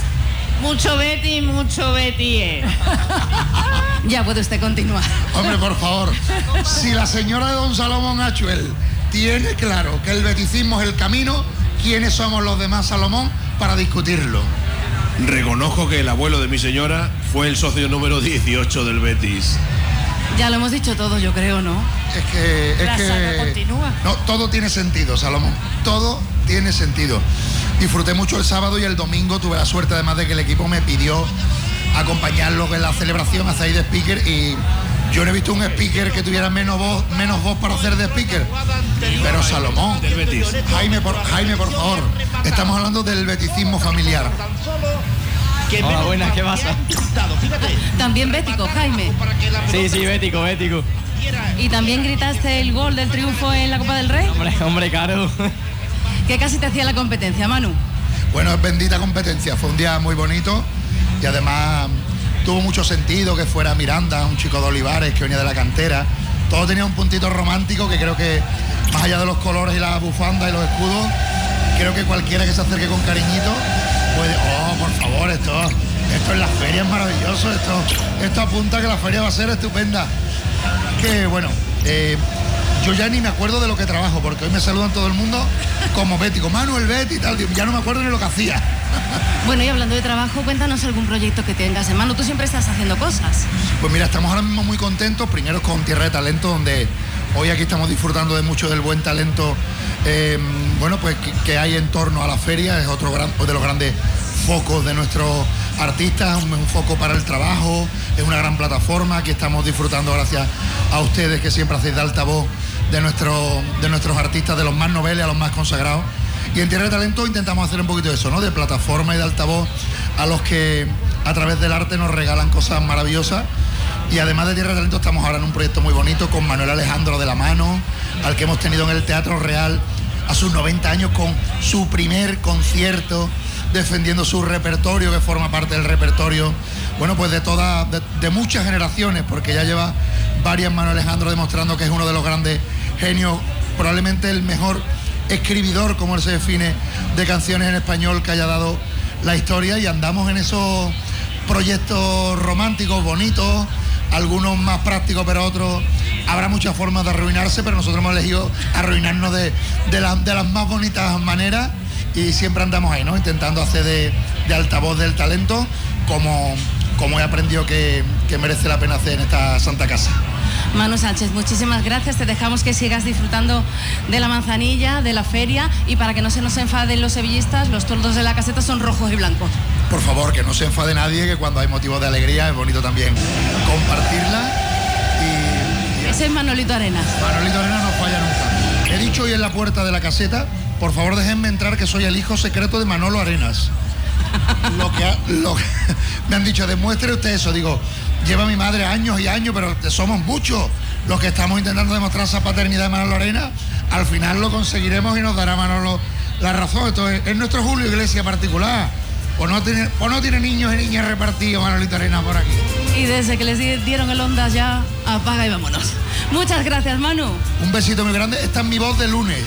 Mucho Betty, mucho Betty. eh. [laughs] Ya puede usted continuar. Hombre, por favor, si la señora de don Salomón Achuel tiene claro que el beticismo es el camino, ¿quiénes somos los demás Salomón para discutirlo? Reconozco que el abuelo de mi señora fue el socio número 18 del Betis. Ya lo hemos dicho todo, yo creo, ¿no? Es que, es La que- saga continúa. No, todo tiene sentido, Salomón. Todo tiene sentido. Disfruté mucho el sábado y el domingo tuve la suerte además de que el equipo me pidió acompañarlo en la celebración, hacer ahí de speaker y yo no he visto un speaker que tuviera menos voz, menos voz para hacer de speaker. Pero Salomón, Jaime, por, Jaime, por favor, estamos hablando del beticismo familiar. Hola, buenas, ¿qué pasa? También bético, Jaime. Sí, sí, bético, bético. ¿Y también gritaste el gol del triunfo en la Copa del Rey? Hombre, hombre, caro. Que casi te hacía la competencia, Manu. Bueno, es bendita competencia, fue un día muy bonito y además tuvo mucho sentido que fuera Miranda, un chico de Olivares que venía de la cantera. Todo tenía un puntito romántico que creo que, más allá de los colores y la bufanda y los escudos, creo que cualquiera que se acerque con cariñito puede. Oh, por favor, esto, esto en las ferias es maravilloso, esto, esto apunta a que la feria va a ser estupenda. Que bueno, eh, yo ya ni me acuerdo de lo que trabajo, porque hoy me saludan todo el mundo como bético, Manuel Betty y tal, ya no me acuerdo ni lo que hacía. Bueno, y hablando de trabajo, cuéntanos algún proyecto que tengas. Manu, tú siempre estás haciendo cosas. Pues mira, estamos ahora mismo muy contentos, primero con Tierra de Talento, donde hoy aquí estamos disfrutando de mucho del buen talento, eh, bueno, pues que, hay en torno a la feria, es otro gran, de los grandes focos de nuestro artistas, un, un foco para el trabajo, es una gran plataforma que estamos disfrutando gracias a ustedes que siempre hacéis de altavoz de, nuestro, de nuestros artistas, de los más noveles a los más consagrados. Y en Tierra de Talento intentamos hacer un poquito de eso, ¿no? De plataforma y de altavoz a los que a través del arte nos regalan cosas maravillosas. Y además de Tierra de Talento estamos ahora en un proyecto muy bonito con Manuel Alejandro de la mano, al que hemos tenido en el Teatro Real a sus 90 años con su primer concierto, defendiendo su repertorio, que forma parte del repertorio, bueno, pues de todas, de, muchas generaciones, porque ya lleva varias Manuel Alejandro demostrando que es uno de los grandes genios, probablemente el mejor escribidor, como él se define, de canciones en español que haya dado la historia. Y andamos en esos proyectos románticos, bonitos, algunos más prácticos, pero otros habrá muchas formas de arruinarse, pero nosotros hemos elegido arruinarnos de, de, la- de las más bonitas maneras y siempre andamos ahí, ¿no? Intentando hacer de, de altavoz del talento como, como he aprendido que, que merece la pena hacer en esta santa casa. Manu Sánchez, muchísimas gracias. Te dejamos que sigas disfrutando de la manzanilla, de la feria y para que no se nos enfaden los sevillistas, los toldos de la caseta son rojos y blancos. Por favor, que no se enfade nadie, que cuando hay motivos de alegría es bonito también compartirla. Ese es Manolito Arenas. Manolito Arenas no falla nunca. He dicho hoy en la puerta de la caseta, por favor déjenme entrar que soy el hijo secreto de Manolo Arenas. Lo que, lo [laughs] me han dicho, demuestre usted eso. Digo, lleva mi madre años y años, pero somos muchos los que estamos intentando demostrar esa paternidad de Manolo Arenas. Al final lo conseguiremos y nos dará Manolo la razón. Esto es, es nuestro Julio Iglesia particular. O no tiene, o no tiene niños y niñas repartidos Manolito Arenas por aquí. Y desde que les di- dieron el Ondas ya, apaga y vámonos. Muchas gracias, Manu. Un besito muy grande. Esta es mi voz de lunes.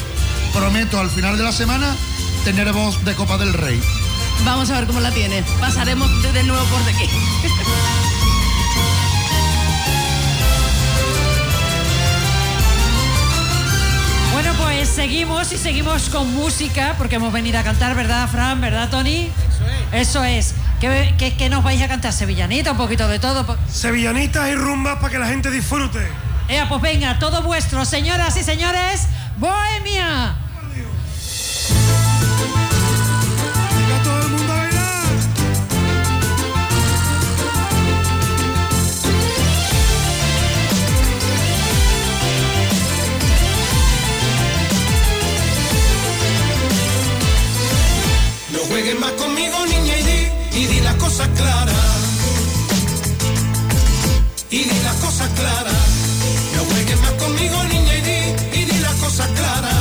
Prometo al final de la semana tener voz de Copa del Rey. Vamos a ver cómo la tiene. Pasaremos de, nuevo por aquí. [laughs] Bueno, pues seguimos y seguimos con música, porque hemos venido a cantar, ¿verdad, Fran? ¿Verdad, Tony? Eso es. ¿Qué, qué- qué nos vais a cantar? ¿Sevillanita? ¿Un poquito de todo? Sevillanitas y rumbas para que la gente disfrute. Ea, pues venga, todo vuestro, señoras y señores, Bohemia. No juegues más conmigo, niña, y di, y di las cosas claras. Y di las cosas claras. No juegues más conmigo, niña, y di, y di las cosas claras.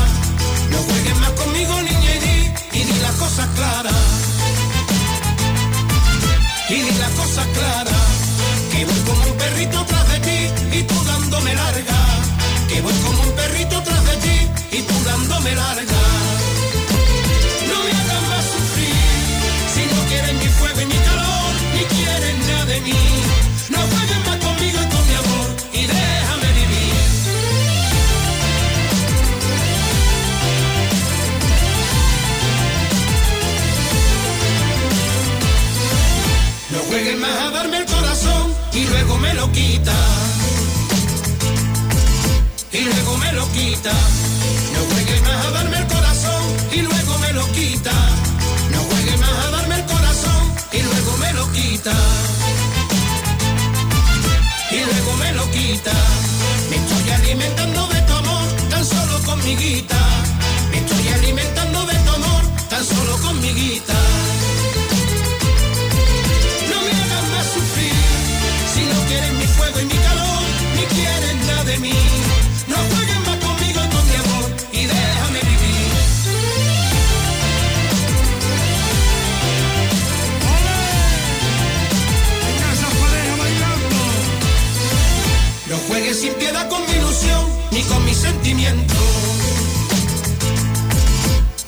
No juegues más conmigo, niña, y di, y di las cosas claras. Y di las cosas claras. Que voy como un perrito tras de ti y tú dándome larga. Que voy como un perrito tras de ti y tú dándome larga. No juegues más a darme el corazón y luego me lo quita. Me lo quita. Me estoy alimentando de tu amor tan solo con mi guita. Me estoy alimentando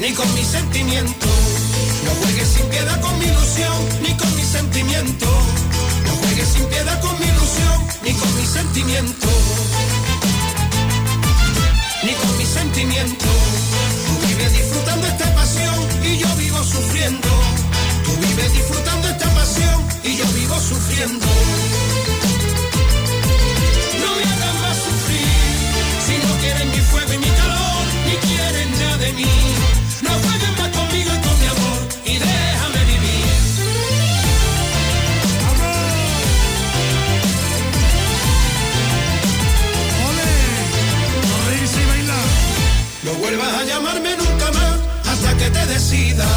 Ni con mi sentimiento. No juegues sin piedad con mi ilusión, ni con mi sentimiento. No juegues sin piedad con mi ilusión, ni con mi sentimiento. Ni con mi sentimiento. Tú vives disfrutando esta pasión y yo vivo sufriendo. Tú vives disfrutando esta pasión y yo vivo sufriendo. No me hagan más sufrir si no quieren mi fuego y mi calor, ni quieren nada de mí. Te.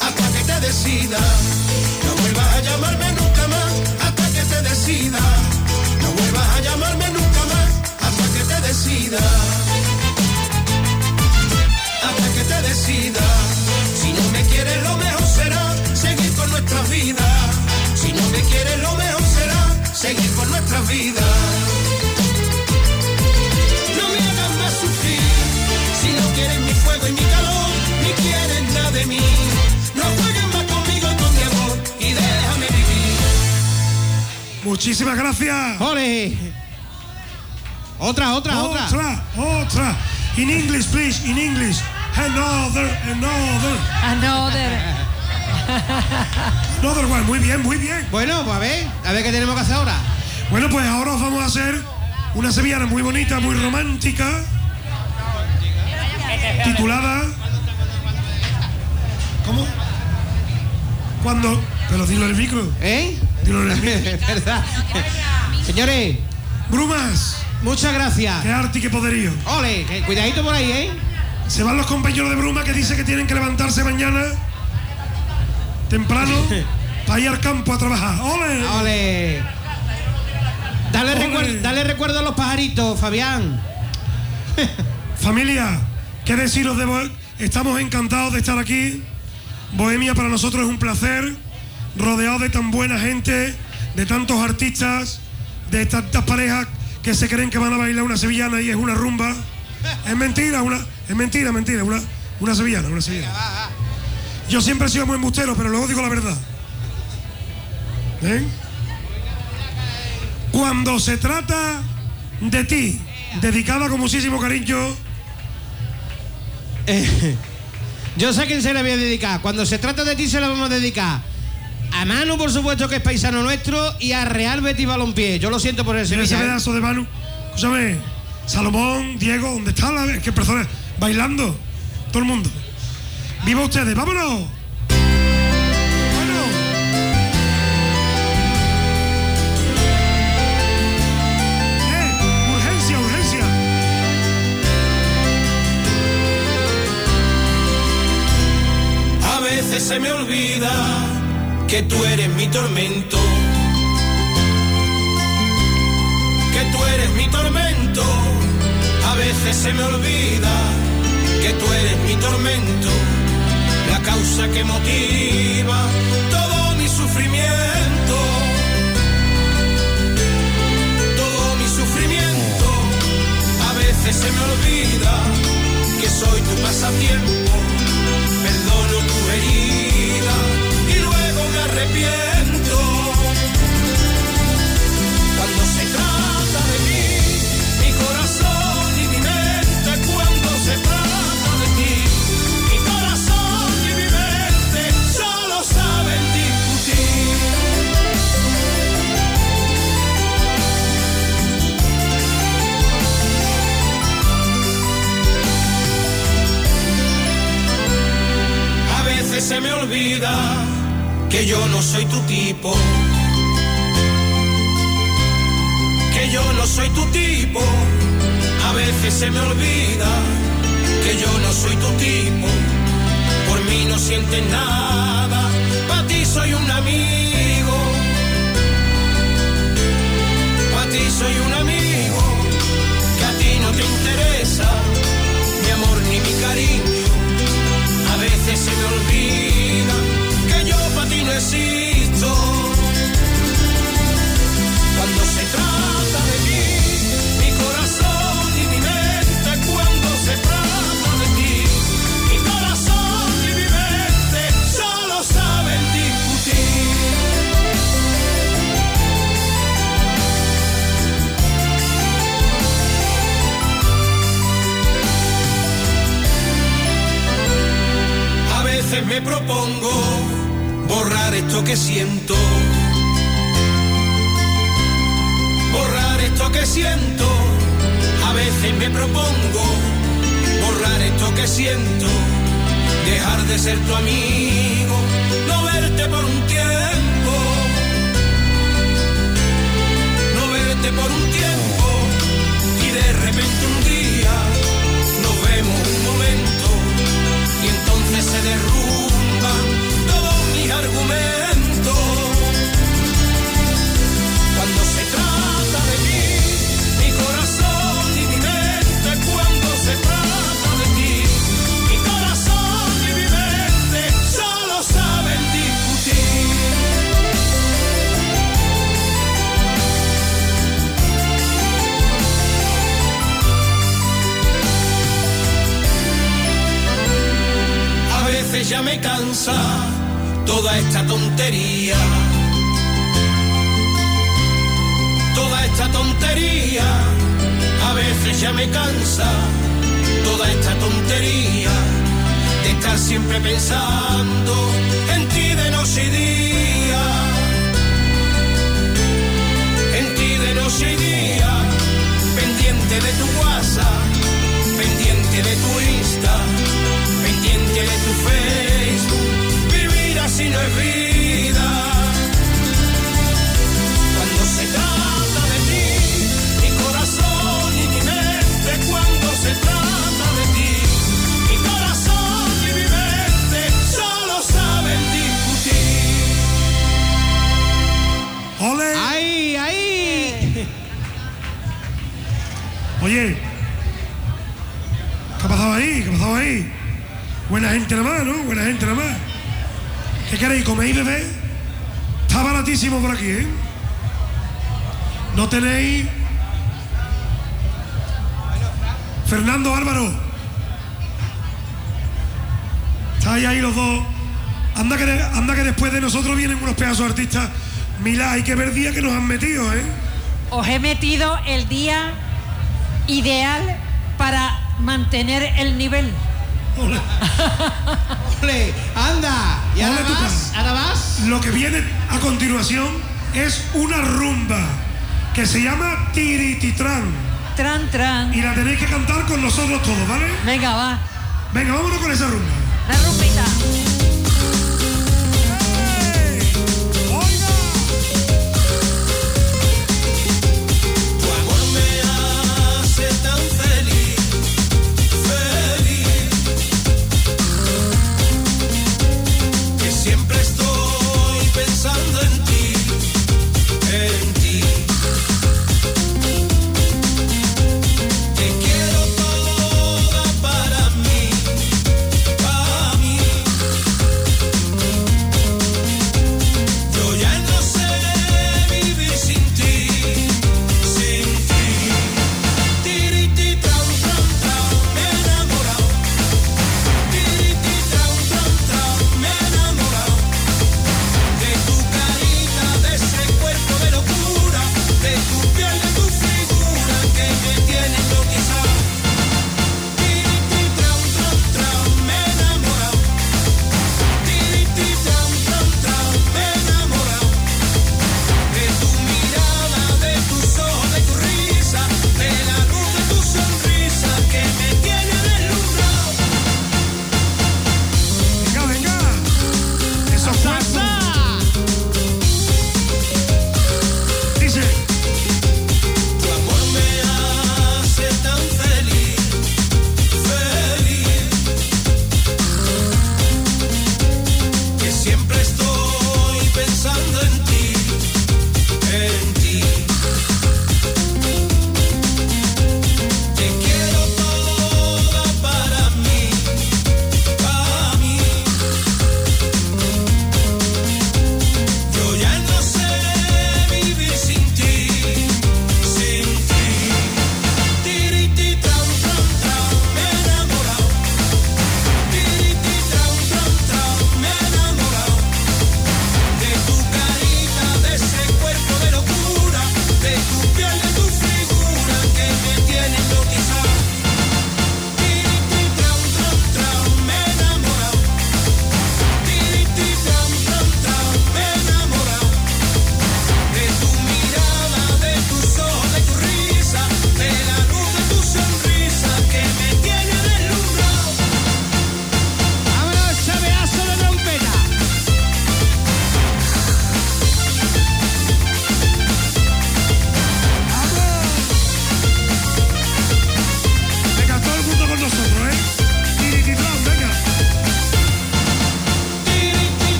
Hasta que te decidas. No vuelvas a llamarme nunca más hasta que te decidas. No vuelvas a llamarme nunca más hasta que te decidas. Hasta que te decidas. Si no me quieres, lo mejor será seguir con nuestras vidas. Si no me quieres, lo mejor será seguir con nuestras vidas. Muchísimas gracias. ¡Ole! Otra, otra, otra. Otra, otra. In English, please, in English. Another, another. Another. [laughs] Another one. Muy bien, muy bien. Bueno, pues a ver, a ver qué tenemos que hacer ahora. Bueno, pues ahora os vamos a hacer una sevillana muy bonita, muy romántica, titulada. ¿Cómo? Cuando. Pero dilo en el micro. ¿Eh? Señores. Brumas. Muchas gracias. Qué arte y qué poderío. Ole, cuidadito por ahí, ¿eh? Se van los compañeros de Bruma que dicen que tienen que levantarse mañana temprano [laughs] para ir al campo a trabajar. ¡Ole! Ole. Dale, Ole. recuer- dale recuerdo a los pajaritos, Fabián. [laughs] Familia, ¿qué deciros de Estamos encantados de estar aquí. Bohemia para nosotros es un placer, rodeado de tan buena gente, de tantos artistas, de tantas parejas que se creen que van a bailar una sevillana y es una rumba. Es mentira, una, es mentira, mentira, una, una sevillana, una sevillana. Yo siempre he sido muy embustero, pero luego digo la verdad. ¿Eh? Cuando se trata de ti, dedicada con muchísimo cariño, Eh, [laughs] Yo sé a quién se le voy a dedicar. Cuando se trata de ti se le vamos a dedicar. A Manu, por supuesto, que es paisano nuestro, y a Real Betis Balompié. Yo lo siento por el ese Sevilla. ¿eh? pedazo de Manu. Escúchame, Salomón, Diego, ¿dónde están las qué personas? Bailando. Todo el mundo. ¡Viva ustedes! ¡Vámonos! ¡Eh! ¡Urgencia, urgencia! A veces se me olvida que tú eres mi tormento. Que tú eres mi tormento. A veces se me olvida que tú eres mi tormento. La causa que motiva todo mi sufrimiento. Todo mi sufrimiento. A veces se me olvida que soy tu pasatiempo Cuando se trata de mí, mi corazón y mi mente, cuando se trata de ti, mi corazón y mi mente solo saben discutir. A veces se me olvida que yo no soy tu tipo. Que yo no soy tu tipo. A veces se me olvida que yo no soy tu tipo. Por mí no sientes nada. Para ti soy un amigo. Para ti soy un amigo. Que a ti no te interesa mi amor ni mi cariño. A veces se me olvida Cuando se trata de ti, mi corazón y mi mente, cuando se trata de ti, mi corazón y mi mente solo saben discutir. A veces me propongo borrar esto que siento. Borrar esto que siento, a veces me propongo borrar esto que siento, dejar de ser tu amigo, no verte por un tiempo, no verte por un tiempo. Y de repente un día nos vemos un momento y entonces se derrumba. Ya me cansa toda esta tontería. Toda esta tontería, a veces ya me cansa toda esta tontería de estar siempre pensando en ti de noche y día. En ti de noche y día, pendiente de tu WhatsApp, pendiente de tu Insta, tu Facebook. Vivir así no es vida. Cuando se trata de ti, mi corazón y mi mente, cuando se trata de ti, mi corazón y mi mente solo saben discutir. ¡Ole! ¡Ahí, ahí! Oye, ¿qué ha pasado ahí? ¿Qué ha pasado ahí? Buena gente nada más, ¿no? Buena gente nada más. ¿Qué queréis? ¿Coméis, bebé? Está baratísimo por aquí, ¿eh? No tenéis. Fernando Álvaro. Estáis ahí los dos. Anda que, anda que después de nosotros vienen unos pedazos artistas. Mira, hay que ver día que nos han metido, ¿eh? Os he metido el día ideal para mantener el nivel. Ole, anda. ¿Y ahora Ole, vas? vas. ¿Ahora vas? Lo que viene a continuación es una rumba que se llama Tirititran. Tran, tran. Y la tenéis que cantar con nosotros todos, ¿vale? Venga, va. Venga, vámonos con esa rumba. La rumbita.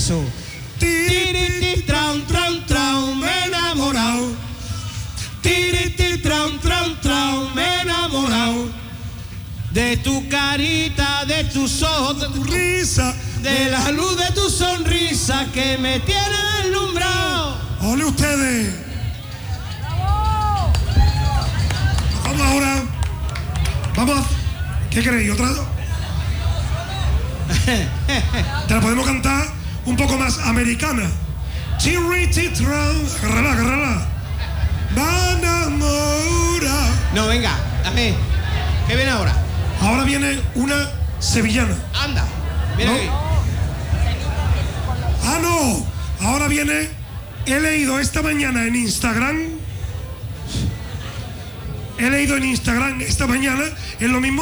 Se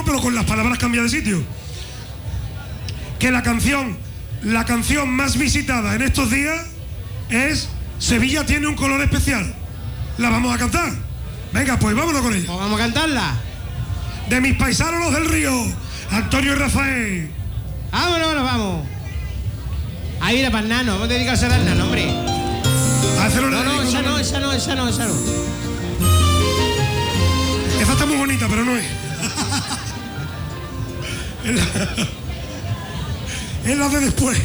pero con las palabras cambiadas de sitio. Que la canción, la canción más visitada en estos días es Sevilla tiene un color especial. La vamos a cantar. Venga, pues vámonos con ella. vamos a cantarla. De mis paisanos los del río, Antonio y Rafael. Vámonos, vámonos, vamos. Ahí mira, para el nano. Vamos a dedicarse al nano, hombre. Hacerlo No, no, esa no, esa no, esa no, esa no. Esta está muy bonita, pero no es. Es, la, la de después.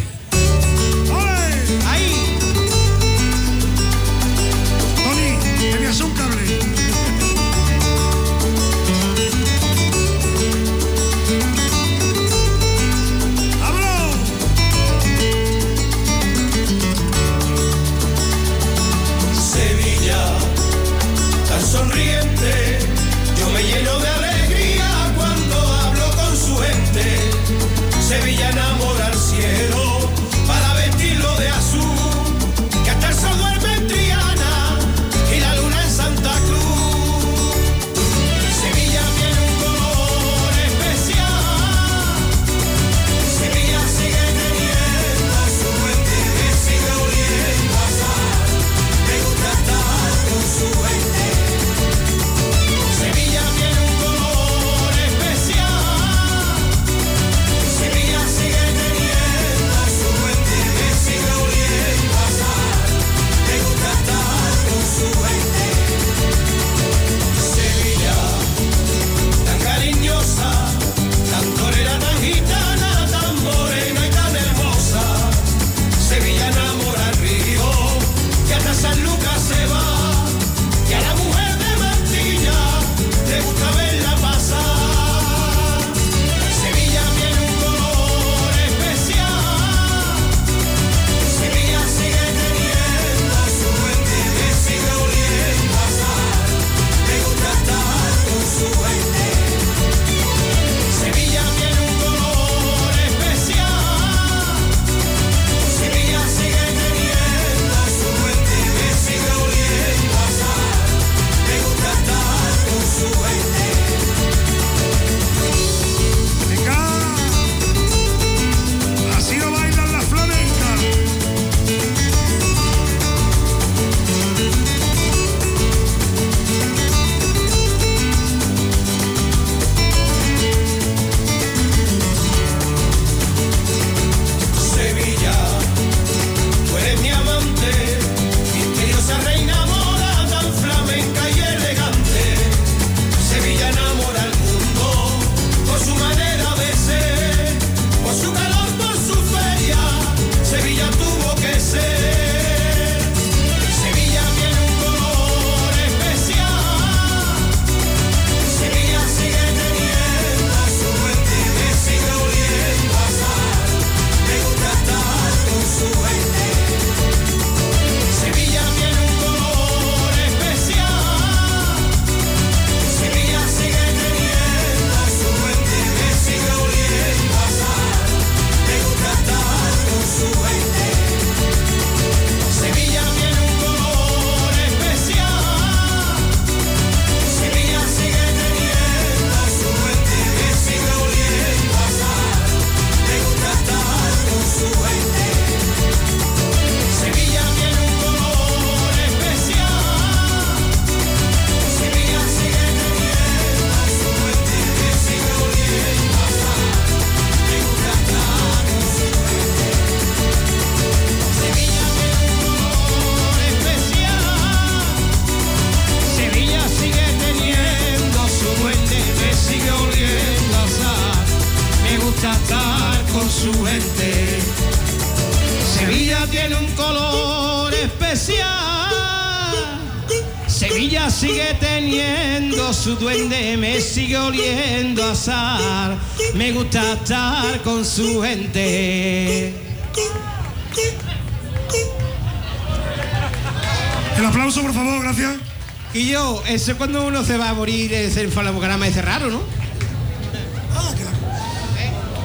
Eso es cuando uno se va a morir, es el falagrama ese raro, ¿no?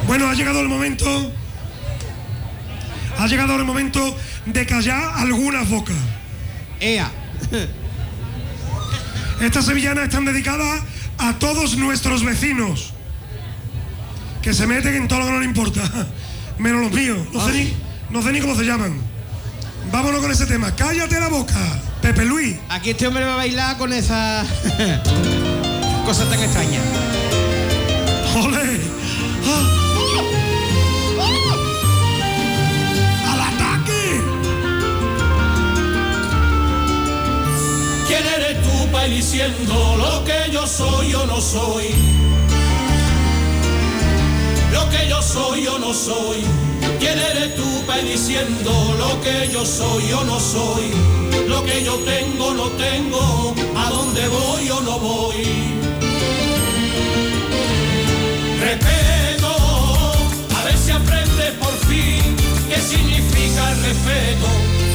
Bueno, ha llegado el momento. Ha llegado el momento de callar algunas bocas. Ea. Estas sevillanas están dedicadas a todos nuestros vecinos. Que se meten en todo lo que no les importa. [laughs] Menos los míos. No sé, ni, no sé ni cómo se llaman. Vámonos con ese tema. Cállate la boca, Pepe Luis. Aquí este hombre va a bailar con esa [laughs] cosa tan extraña. ¡Ole! ¡Al ataque! ¿Quién eres tú para ir diciendo lo que yo soy o no soy? Lo que yo soy o no soy. ¿Quién eres tú para ir diciendo lo que yo soy o no soy? Lo que yo tengo no tengo, a dónde voy o no voy. Respeto, a ver si aprende por fin qué significa el respeto.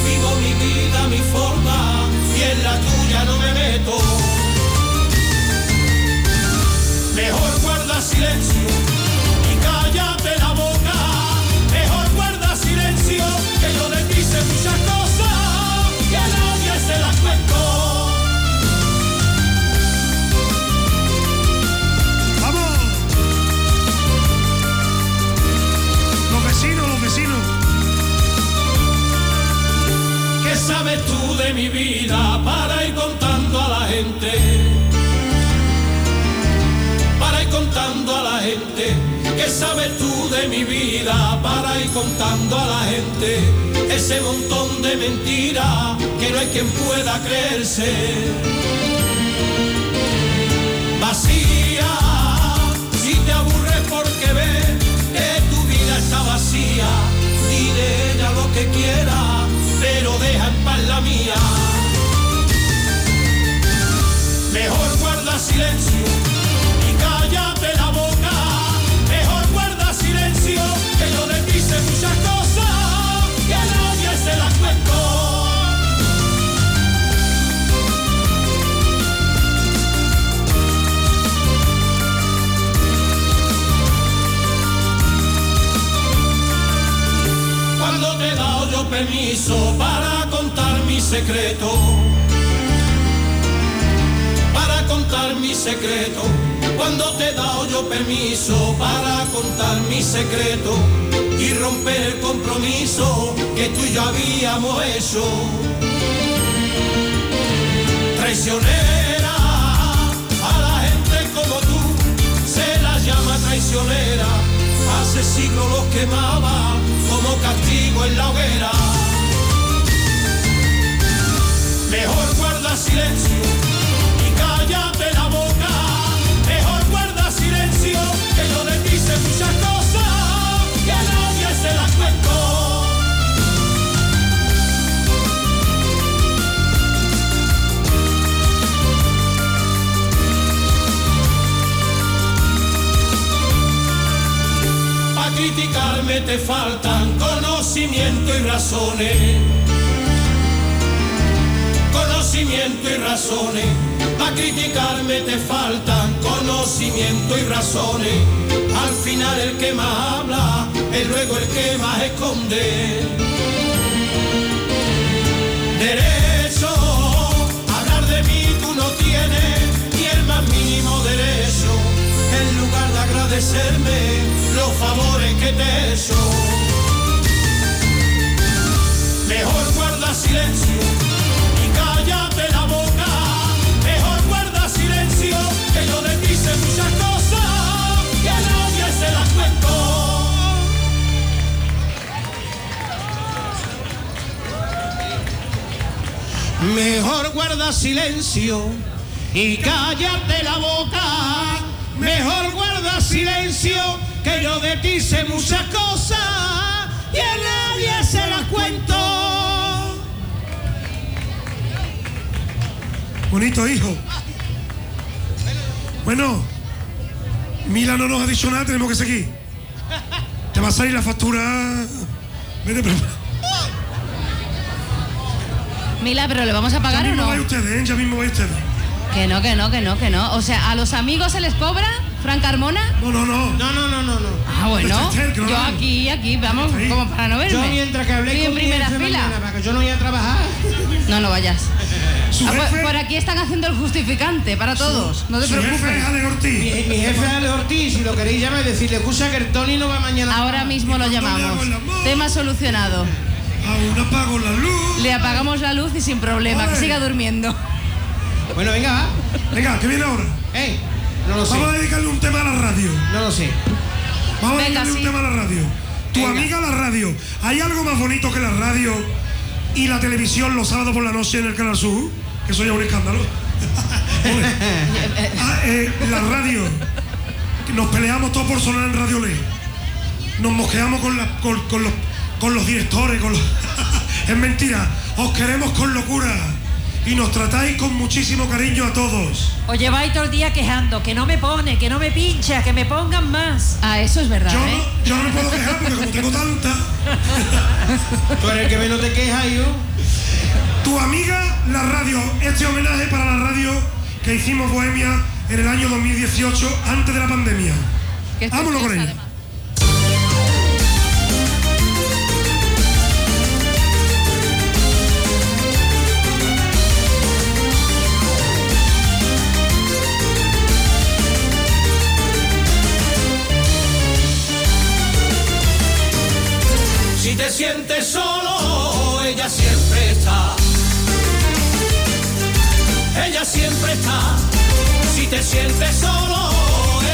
Vivo mi vida, mi forma y en la tuya no me meto. Mejor guarda silencio sabes tú de mi vida para ir contando a la gente? Para ir contando a la gente. ¿Qué sabes tú de mi vida para ir contando a la gente? Ese montón de mentiras que no hay quien pueda creerse. Vacía, si te aburres porque ves que tu vida está vacía, di de ella lo que quiera, pero deja mía. Mejor guarda silencio y cállate la boca. Mejor guarda silencio que yo ti sé muchas cosas que a nadie se las cuento. Cuando te dado yo permiso para secreto, para contar mi secreto, cuando te he dado yo permiso para contar mi secreto y romper el compromiso que tú y yo habíamos hecho. Traicionera, a la gente como tú se la llama traicionera. Hace siglos los quemaba como castigo en la hoguera. Mejor guarda silencio y cállate la boca. Mejor guarda silencio que yo ti sé muchas cosas que a nadie se las cuento. Criticarme te faltan conocimiento y razones. Conocimiento y razones. Pa' criticarme te faltan conocimiento y razones. Al final el que más habla es luego el que más esconde. Derecho hablar de mí tú no tienes ni el más mínimo derecho. En lugar de agradecerme los favores que te he hecho. Mejor guarda silencio sé muchas cosas que a nadie se las cuento. Mejor guarda silencio y cállate la boca. Mejor guarda silencio que yo de ti sé muchas cosas y a nadie se las cuento. Bonito, hijo. Bueno, Mila no nos ha dicho nada, tenemos que seguir. Te va a salir la factura. Vete, pero. Mila, pero ¿le vamos a pagar ya o mismo no? vais ustedes, ¿eh? Ya mismo vais ustedes. Que no, que no, que no, que no. O sea, ¿a los amigos se les cobra, Fran Carmona? No, no, no. No, no, no, no, no. Ah, bueno. No Yo aquí, aquí, vamos, como para no verme. Yo mientras que hablé Estoy con en primera fila. mañana, para que yo no voy a trabajar. No, no vayas. Su Ah, por, aquí están haciendo el justificante para todos. No te su jefe es Ale Ortiz. Mi, mi jefe es Ale Ortiz, si lo queréis llamar y decirle, escucha que el Tony no va mañana. Ahora mismo lo llamamos. Tema solucionado. Aún apago la luz. Le apagamos la luz y sin problema, que siga durmiendo. Bueno, venga, va. Venga, ¿qué viene ahora? Ey, no lo sé. Vamos a dedicarle un tema a la radio. No lo sé. Vamos a dedicarle sí. un tema a la radio. Tu Venga. amiga la radio. ¿Hay algo más bonito que la radio y la televisión los sábados por la noche en el Canal Sur? Que eso ya es un escándalo. Ah, eh, la radio. Nos peleamos todos por sonar en Radio Ley. Nos mosqueamos con, la- con, con los, con los directores. Con los... [laughs] es mentira. Os queremos con locura. Y nos tratáis con muchísimo cariño a todos. Os lleváis todo el día quejando, que no me pone, que no me pincha, que me pongan más. Ah, eso es verdad, Yo ¿eh? no, yo no me puedo quejar porque como tengo tanta. [laughs] Tú eres el que menos te quejas, yo. Tu amiga la radio, este homenaje para la radio que hicimos Bohemia en el año 2018, antes de la pandemia. Vámonos con ella. además. Si te sientes solo, ella siempre Ella siempre está. Si te sientes solo,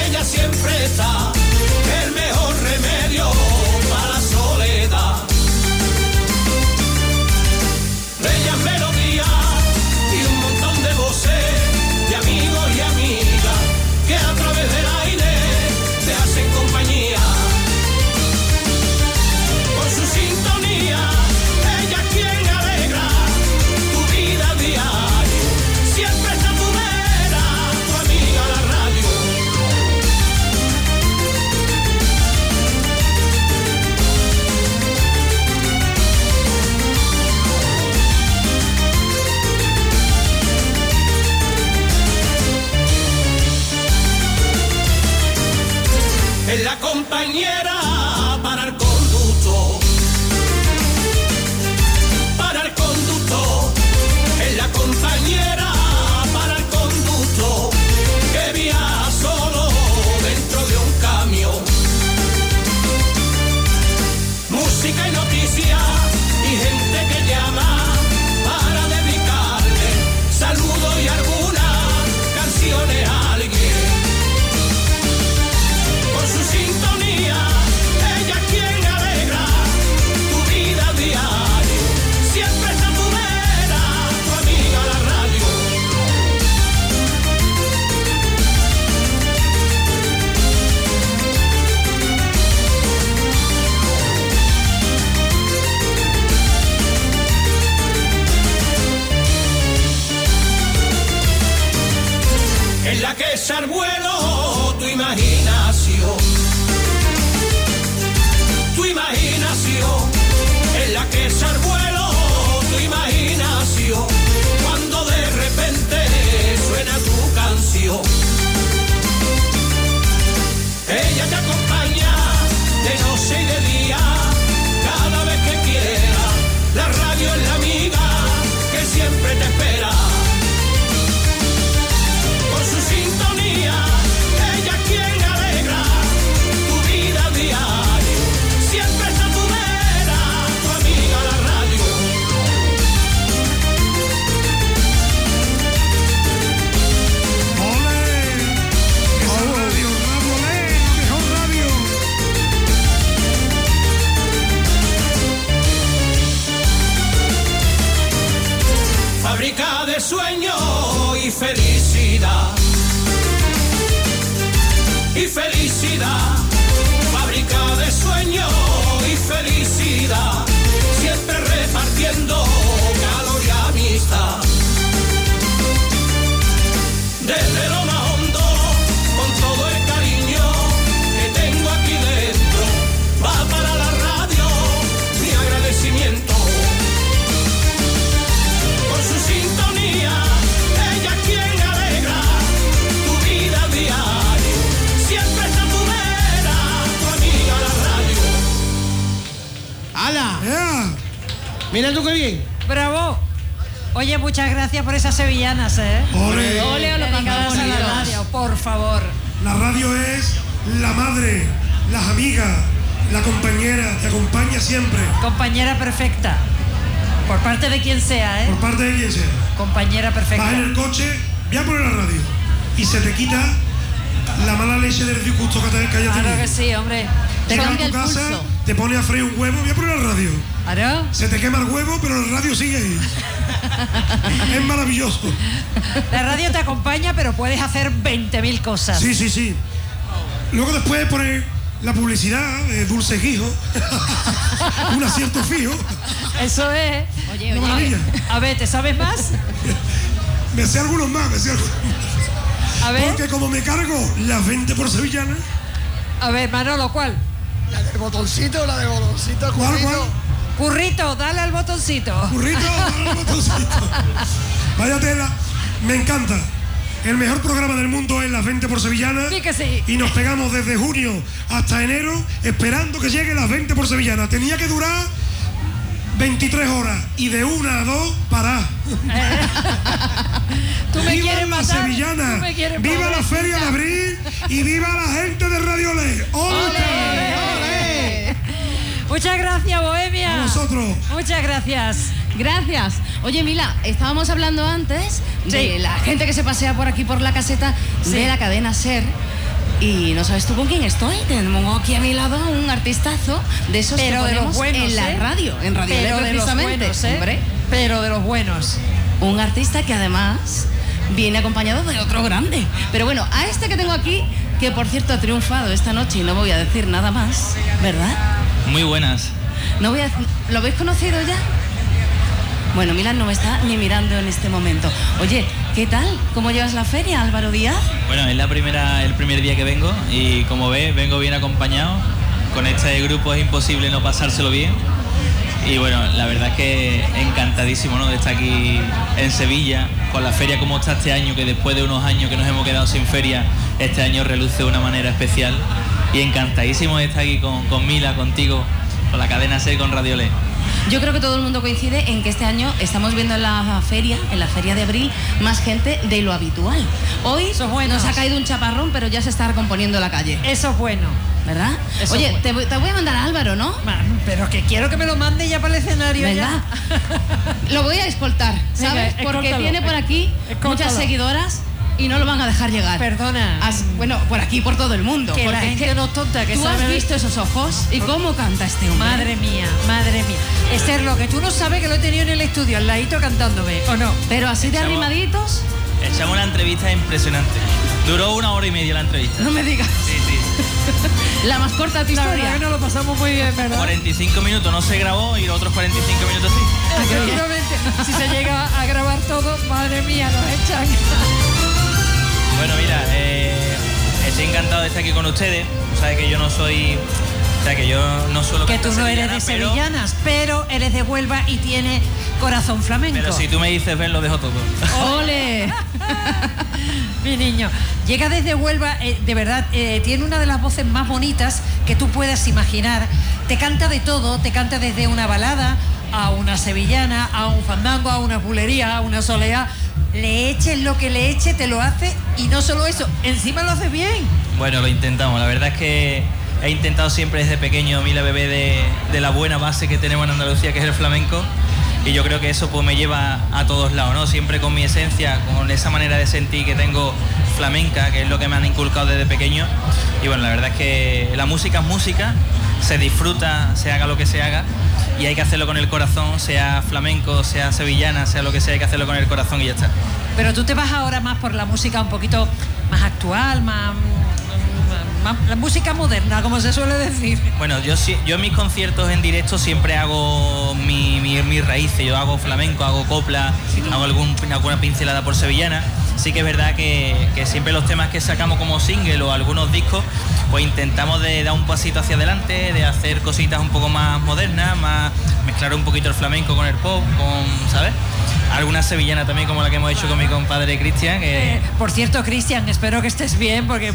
ella siempre está. Y felicidad Mira tú qué bien. Bravo. Oye, muchas gracias por esas sevillanas, ¿eh? Ole. Ole, Ole, dedicadas a la bonitos. radio, por favor. La radio es la madre, las amigas, la compañera, te acompaña siempre. Compañera perfecta. Por parte de quien sea, ¿eh? Por parte de quien sea. Compañera perfecta. Vas en el coche, voy a poner la radio. Y se te quita la mala leche del disgusto que te que hayas Claro tenido. que sí, hombre. A Cambia tu el casa, pulso. Te pone a freír un huevo, voy a poner la radio. Se te quema el huevo, pero la radio sigue ahí. [laughs] es maravilloso. La radio te acompaña, pero puedes hacer 20.000 cosas. Sí, sí, sí. Luego después poner la publicidad de Dulce Guijo. [laughs] un acierto fijo. Eso es. Oye, oye. maravilla. A ver, ¿te sabes más? Me sé algunos más, me sé algunos A ver. Porque como me cargo las 20 por sevillana. A ver, Manolo, ¿cuál? La del botoncito, la del botoncito, ¿Cuál, currito. cuál? Currito, dale al botoncito. Currito, dale al botoncito. [laughs] Vaya tela, me encanta. El mejor programa del mundo es las 20 por Sevillana. Sí que sí. Y nos pegamos desde junio hasta enero esperando que llegue las 20 por Sevillana. Tenía que durar 23 horas y de una a dos parar. [laughs] Tú me ¡Viva quieres la matar, Sevillana! tú me quieres ¡Viva la. Feria de Abril! ¡Y viva la gente de Radio Le! ¡Ole! Muchas gracias, Bohemia. A vosotros. Muchas gracias. Gracias. Oye, Mila, estábamos hablando antes de la gente que se pasea por aquí por la caseta Sí. de la cadena Ser. Y no sabes tú con quién estoy. Tenemos aquí a mi lado un artistazo de esos Pero que de los ponemos buenos, en la ¿eh? radio, en Radio Pero de los buenos, ¿eh? Hombre, Pero de los buenos. un artista que además viene acompañado de otro grande. Pero bueno, a este que tengo aquí, que por cierto ha triunfado esta noche y no voy a decir nada más, ¿verdad? Muy buenas. No voy a decir- ¿Lo habéis conocido ya? Bueno, Milan no me está ni mirando en este momento. Oye, ¿qué tal? ¿Cómo llevas la feria, Álvaro Díaz? Bueno, es la primera, el primer día que vengo y como ves, vengo bien acompañado. Con este grupo es imposible no pasárselo bien. Y bueno, la verdad es que encantadísimo ¿no? de estar aquí en Sevilla, con la feria como está este año, que después de unos años que nos hemos quedado sin feria, este año reluce de una manera especial. Y encantadísimo de estar aquí con, con Mila, contigo, con la cadena SER, con Radio Le. Yo creo que todo el mundo coincide en que este año estamos viendo en la feria, en la feria de abril, más gente de lo habitual. Hoy nos ha caído un chaparrón, pero ya se está recomponiendo la calle. Eso es bueno. ¿Verdad? Eso Oye, bueno. te, voy- te voy a mandar a Álvaro, ¿no? Pero que quiero que me lo mande ya para el escenario. Venga. [laughs] Lo voy a escoltar, Venga, ¿sabes? Porque tiene por aquí muchas seguidoras y no lo van a dejar llegar. Perdona. As- bueno, por aquí, por todo el mundo. Que la es gente no es tonta, que ¿Tú sabe- has visto esos ojos? ¿Y cómo canta este hombre? Madre mía, madre mía. Esther, lo que tú no sabes que lo he tenido en el estudio, al ladito cantándome, ¿o no? Pero así de arrimaditos, Echamos una entrevista impresionante. Duró una hora y media la entrevista. no me digas. Sí, sí. [laughs] La más corta de tu La historia. verdad que nos lo pasamos muy bien, ¿verdad? 45 minutos no se grabó y los otros 45 minutos sí. Efectivamente, si se llega a grabar todo, madre mía, nos echan. Bueno, mira, eh, estoy encantado de estar aquí con ustedes. Sabes que yo no soy. O sea, que yo no suelo Que tú no eres de pero- sevillanas, pero eres de Huelva y tienes corazón flamenco. Pero si tú me dices ven, lo dejo todo. [laughs] ¡Ole! [laughs] Mi niño, llega desde Huelva, eh, de verdad, eh, tiene una de las voces más bonitas que tú puedas imaginar. Te canta de todo, te canta desde una balada a una sevillana, a un fandango, a una bulería, a una soleá. Le eches lo que le eche, te lo hace y no solo eso, encima lo hace bien. Bueno, lo intentamos. La verdad es que he intentado siempre desde pequeño, Mila Bebé, de, de la buena base que tenemos en Andalucía, que es el flamenco. Y yo creo que eso pues me lleva a todos lados, ¿no? Siempre con mi esencia, con esa manera de sentir que tengo flamenca, que es lo que me han inculcado desde pequeño. Y bueno, la verdad es que la música es música, se disfruta, se haga lo que se haga, y hay que hacerlo con el corazón, sea flamenco, sea sevillana, sea lo que sea, hay que hacerlo con el corazón y ya está. Pero tú te vas ahora más por la música un poquito más actual, más, más- la música moderna, como se suele decir. Bueno, yo, yo en mis conciertos en directo siempre hago mi, mi, mis raíces. Yo hago flamenco, hago copla, hago algún, alguna pincelada por sevillana. Sí que es verdad que, que siempre los temas que sacamos como single o algunos discos, pues intentamos de dar un pasito hacia adelante, de hacer cositas un poco más modernas, más mezclar un poquito el flamenco con el pop, con, ¿sabes? Alguna sevillana también como la que hemos hecho con mi compadre Cristian, que Eh, por cierto, Cristian, espero que estés bien porque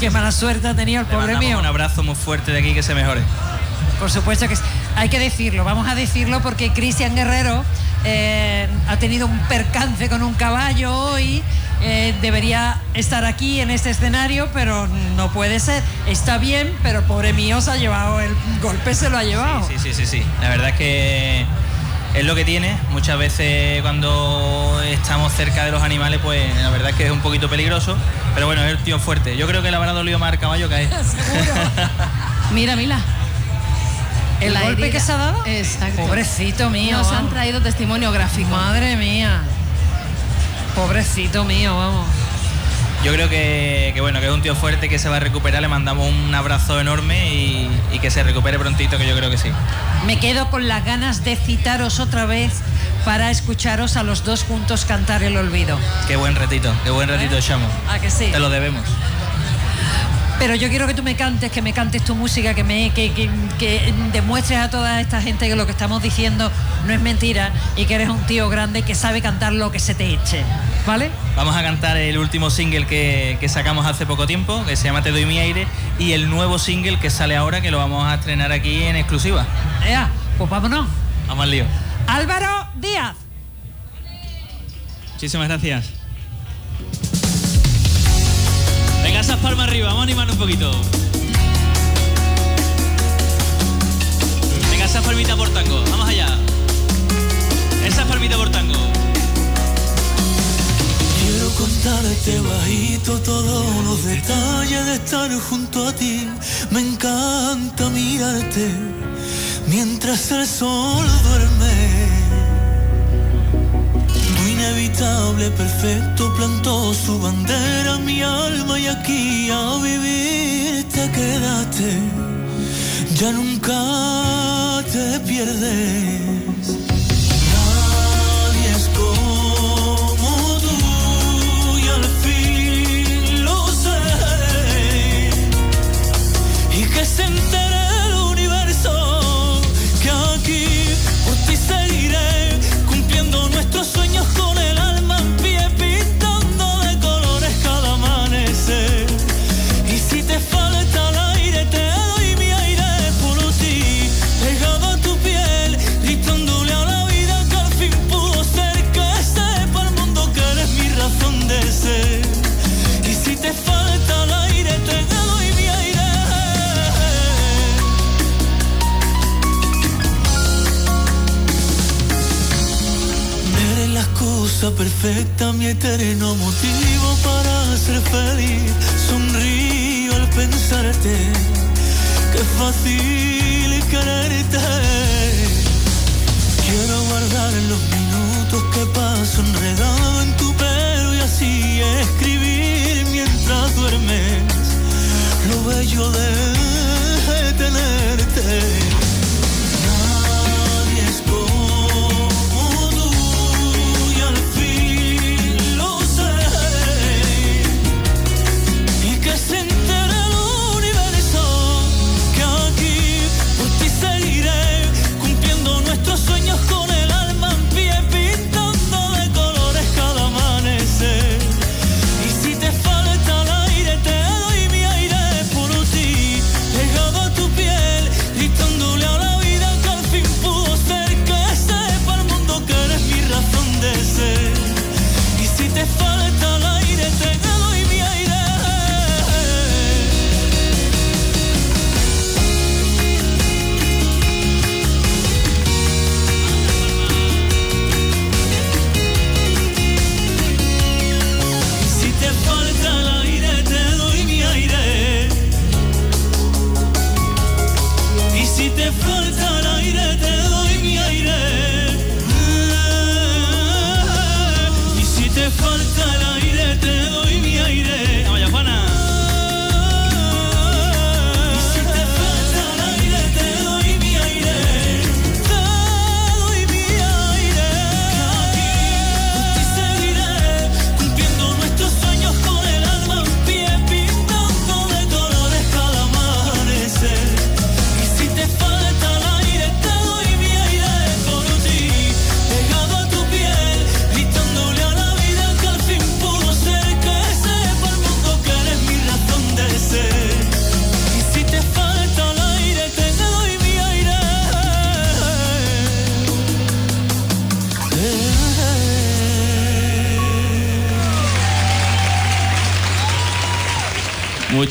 qué mala suerte ha tenido el le pobre mío. un abrazo muy fuerte de aquí que se mejore. por supuesto que hay que decirlo, vamos a decirlo porque Cristian Guerrero eh, ha tenido un percance con un caballo hoy. eh, debería estar aquí en este escenario, pero no puede ser. Está bien, pero pobre mío se ha llevado el golpe, se lo ha llevado. Sí, sí, sí, sí. La verdad es que es lo que tiene. Muchas veces cuando estamos cerca de los animales, pues la verdad es que es un poquito peligroso. Pero bueno, es el tío fuerte. Yo creo que le habrá dolido más al caballo que a [laughs] él. [laughs] Mira, mira. ¿El La golpe herida. que se ha dado? Exacto. Pobrecito mío. Nos han traído testimonio gráfico. Madre mía. Pobrecito mío, vamos. Yo creo que, que bueno, que es un tío fuerte que se va a recuperar. Le mandamos un abrazo enorme y, y que se recupere prontito, que yo creo que sí. Me quedo con las ganas de citaros otra vez para escucharos a los dos juntos cantar el olvido. Qué buen ratito, qué buen ratito, Chamo. ¿A que sí? Te lo debemos. Pero yo quiero que tú me cantes, que me cantes tu música, que me que, que- que demuestres a toda esta gente que lo que estamos diciendo no es mentira y que eres un tío grande que sabe cantar lo que se te eche. ¿Vale? Vamos a cantar el último single que, que sacamos hace poco tiempo, que se llama Te doy mi aire, y el nuevo single que sale ahora, que lo vamos a estrenar aquí en exclusiva. Ea, pues vámonos. Vamos al lío. Álvaro Díaz. Muchísimas gracias. Venga, esas palmas arriba, vamos a animar un poquito. Venga, esas palmitas por tango, vamos allá. Esas palmitas por tango. Quiero contarte bajito todos los detalles de estar junto a ti. Me encanta mirarte mientras el sol duerme. Inevitable perfecto plantó su bandera mi alma y aquí a vivir te quedaste. Ya nunca te pierdes. Excusa perfecta, mi eterno motivo para ser feliz. Sonrío al pensarte, qué fácil quererte. Quiero guardar los minutos que paso enredado en tu pelo y así escribir mientras duermes lo bello de tenerte.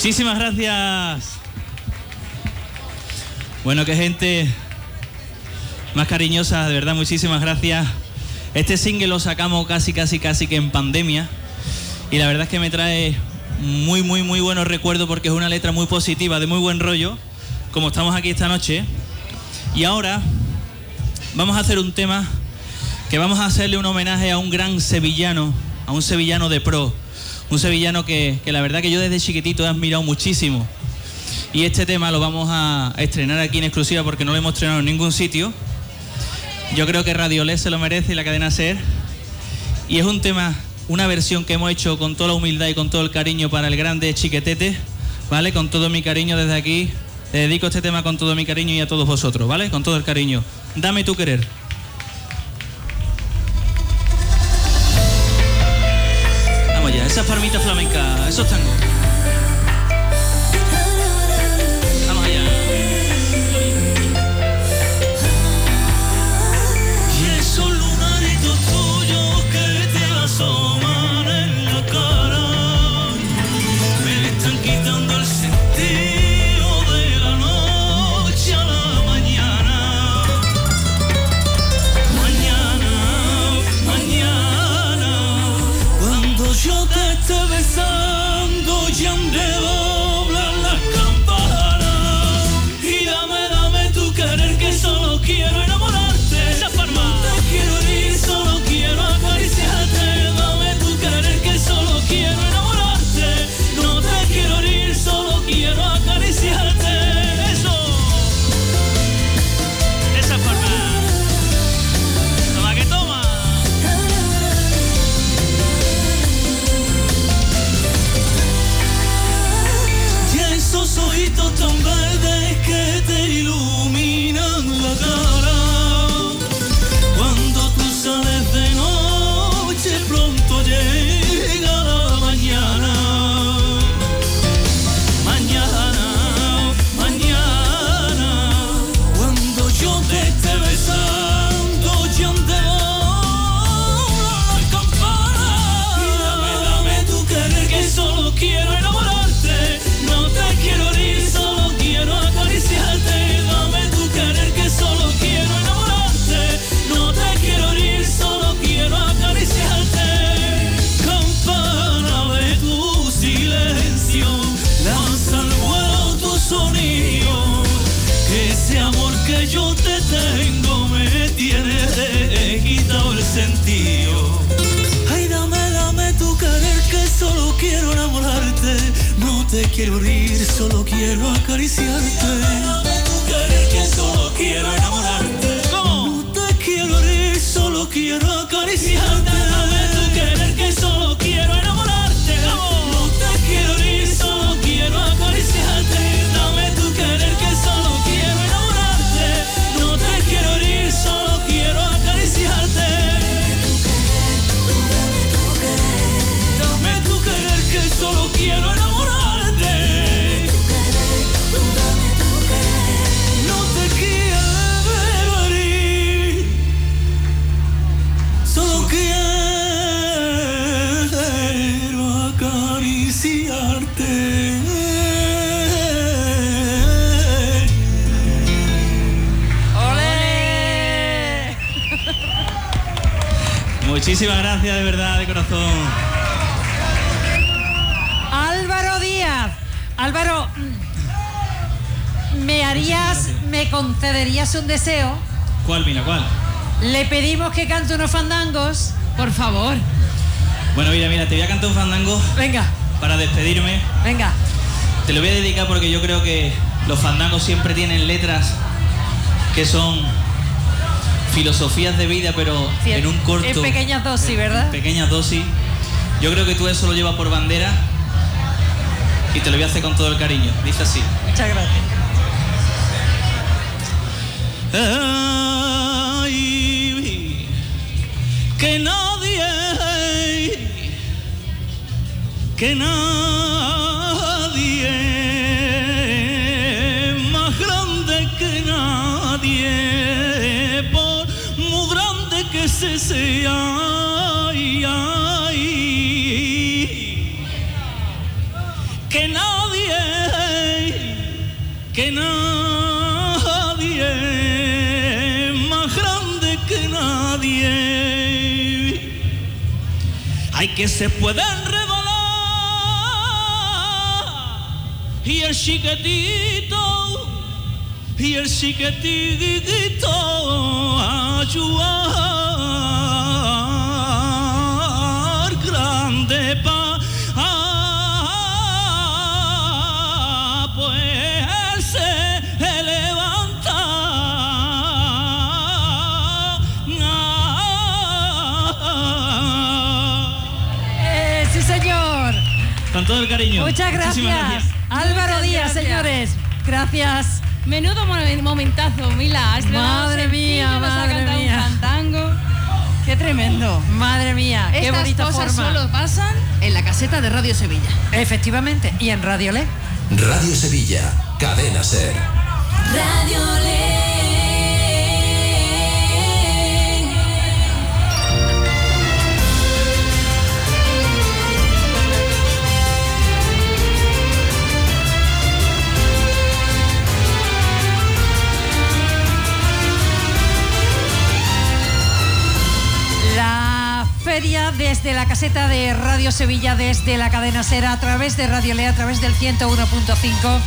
Muchísimas gracias. Bueno, qué gente más cariñosa, de verdad, muchísimas gracias. Este single lo sacamos casi, casi, casi que en pandemia. Y la verdad es que me trae muy, muy, muy buenos recuerdos porque es una letra muy positiva, de muy buen rollo, como estamos aquí esta noche. Y ahora vamos a hacer un tema que vamos a hacerle un homenaje a un gran sevillano, a un sevillano de pro, un sevillano que, que la verdad que yo desde chiquitito he admirado muchísimo. Y este tema lo vamos a estrenar aquí en exclusiva porque no lo hemos estrenado en ningún sitio. Yo creo que Radio Les se lo merece y la cadena Ser. Y es un tema, una versión que hemos hecho con toda la humildad y con todo el cariño para el grande Chiquetete, ¿vale? Con todo mi cariño desde aquí. Le dedico este tema con todo mi cariño y a todos vosotros, ¿vale? Con todo el cariño. Dame tu querer. Esa farmita flamenca, esos tangos. Deseo? ¿Cuál, mira, cuál? Le pedimos que cante unos fandangos, por favor. Bueno, mira, mira, te voy a cantar un fandango. Venga. Para despedirme. Venga. Te lo voy a dedicar porque yo creo que los fandangos siempre tienen letras que son filosofías de vida, pero en un corto. En pequeñas dosis, ¿verdad? pequeñas dosis. Yo creo que tú eso lo llevas por bandera y te lo voy a hacer con todo el cariño. Dice así. Muchas gracias. Que nadie, que nadie más grande que nadie, por muy grande que se sea. Que se pueden rebalar y el chiquitito y el chiquitito ayudar cariño. Muchas gracias. Álvaro Muchas Díaz, gracias. señores. Gracias. Menudo mo- momentazo, Mila. Has Madre mía, sencillo, nos ha madre cantado mía. un fandango. Qué tremendo. Madre mía, qué Estas bonita cosas forma. solo pasan en la caseta de Radio Sevilla. Efectivamente, y en Radio Le. Radio Sevilla, Cadena Ser. Radio La desde la caseta de Radio Sevilla, desde la cadena Sera, a través de Radio Le, a través del 101.5.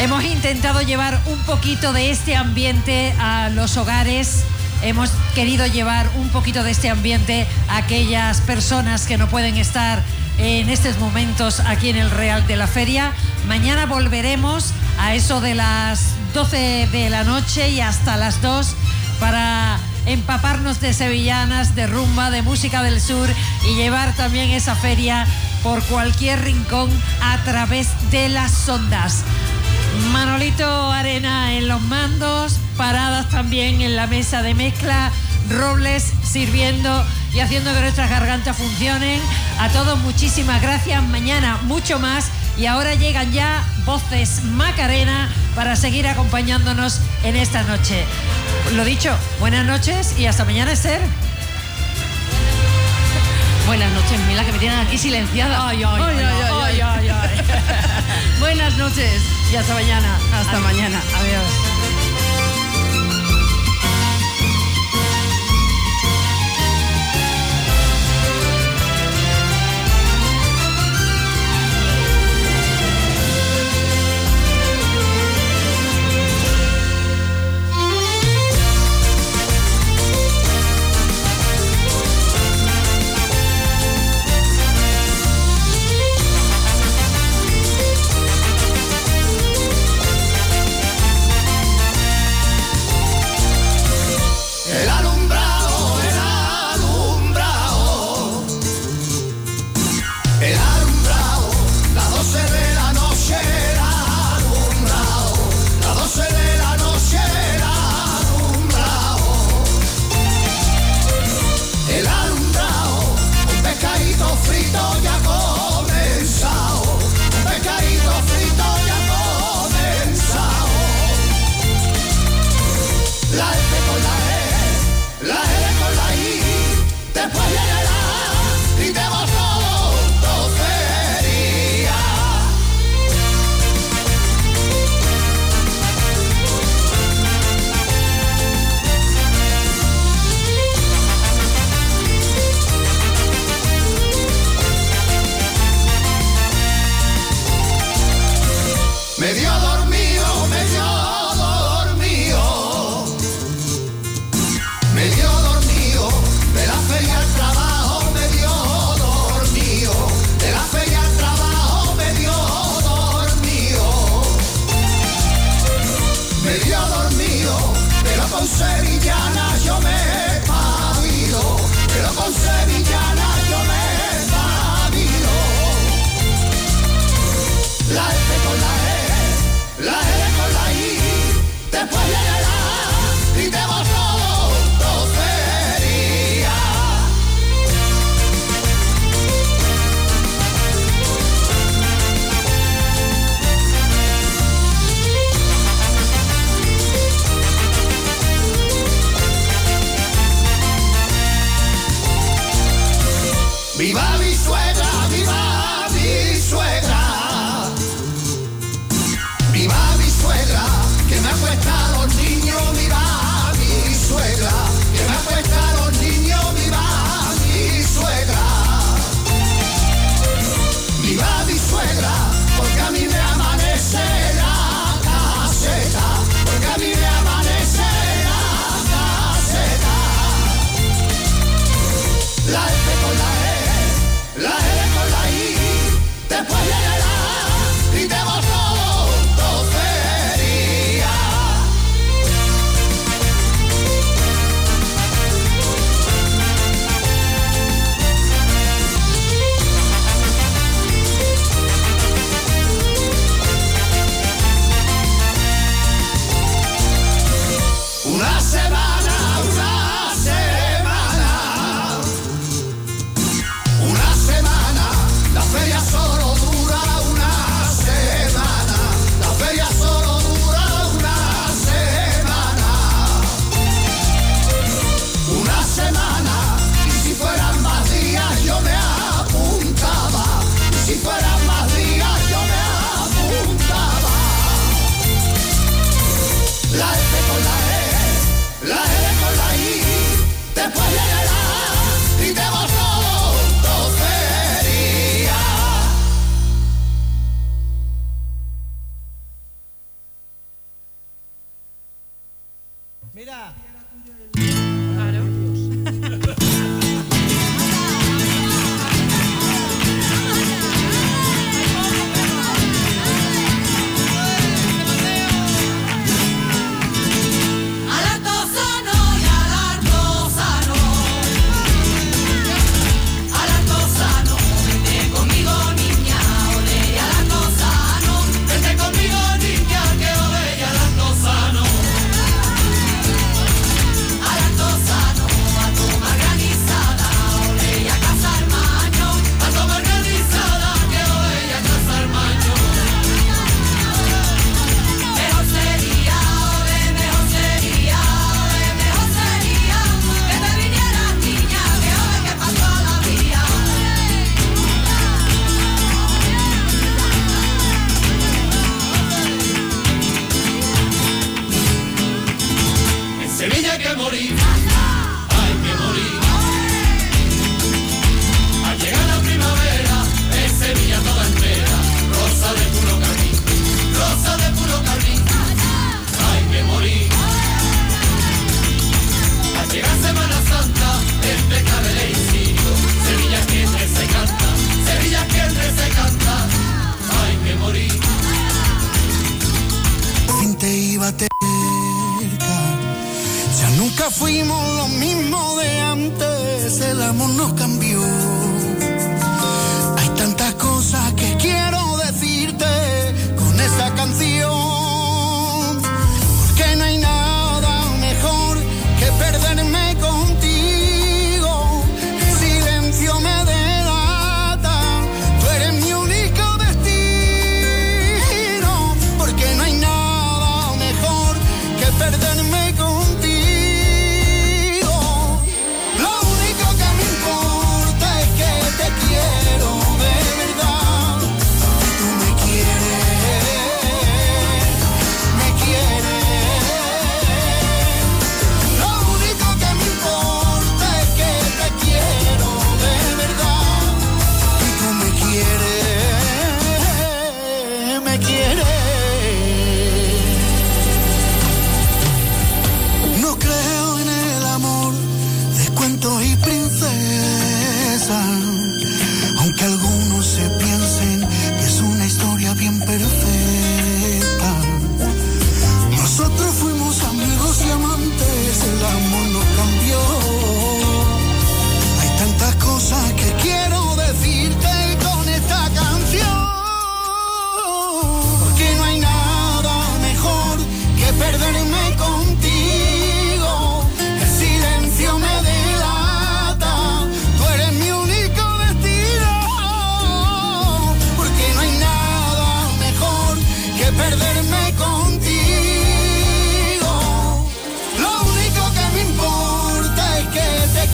Hemos intentado llevar un poquito de este ambiente a los hogares. Hemos querido llevar un poquito de este ambiente a aquellas personas que no pueden estar en estos momentos aquí en el Real de la Feria. Mañana volveremos a eso de las 12 de la noche y hasta las 2 para empaparnos de sevillanas, de rumba, de música del sur y llevar también esa feria por cualquier rincón a través de las ondas. Manolito Arena en los mandos, paradas también en la mesa de mezcla, Robles sirviendo y haciendo que nuestras gargantas funcionen. A todos muchísimas gracias. Mañana mucho más. Y ahora llegan ya voces Macarena para seguir acompañándonos en esta noche. Lo dicho, buenas noches y hasta mañana, Esther. Buenas noches, Mila, que me tienen aquí silenciada. Ay, ay, ay, ay, ay, ay. [laughs] [laughs] Buenas noches. Y hasta mañana. Hasta mañana. Adiós.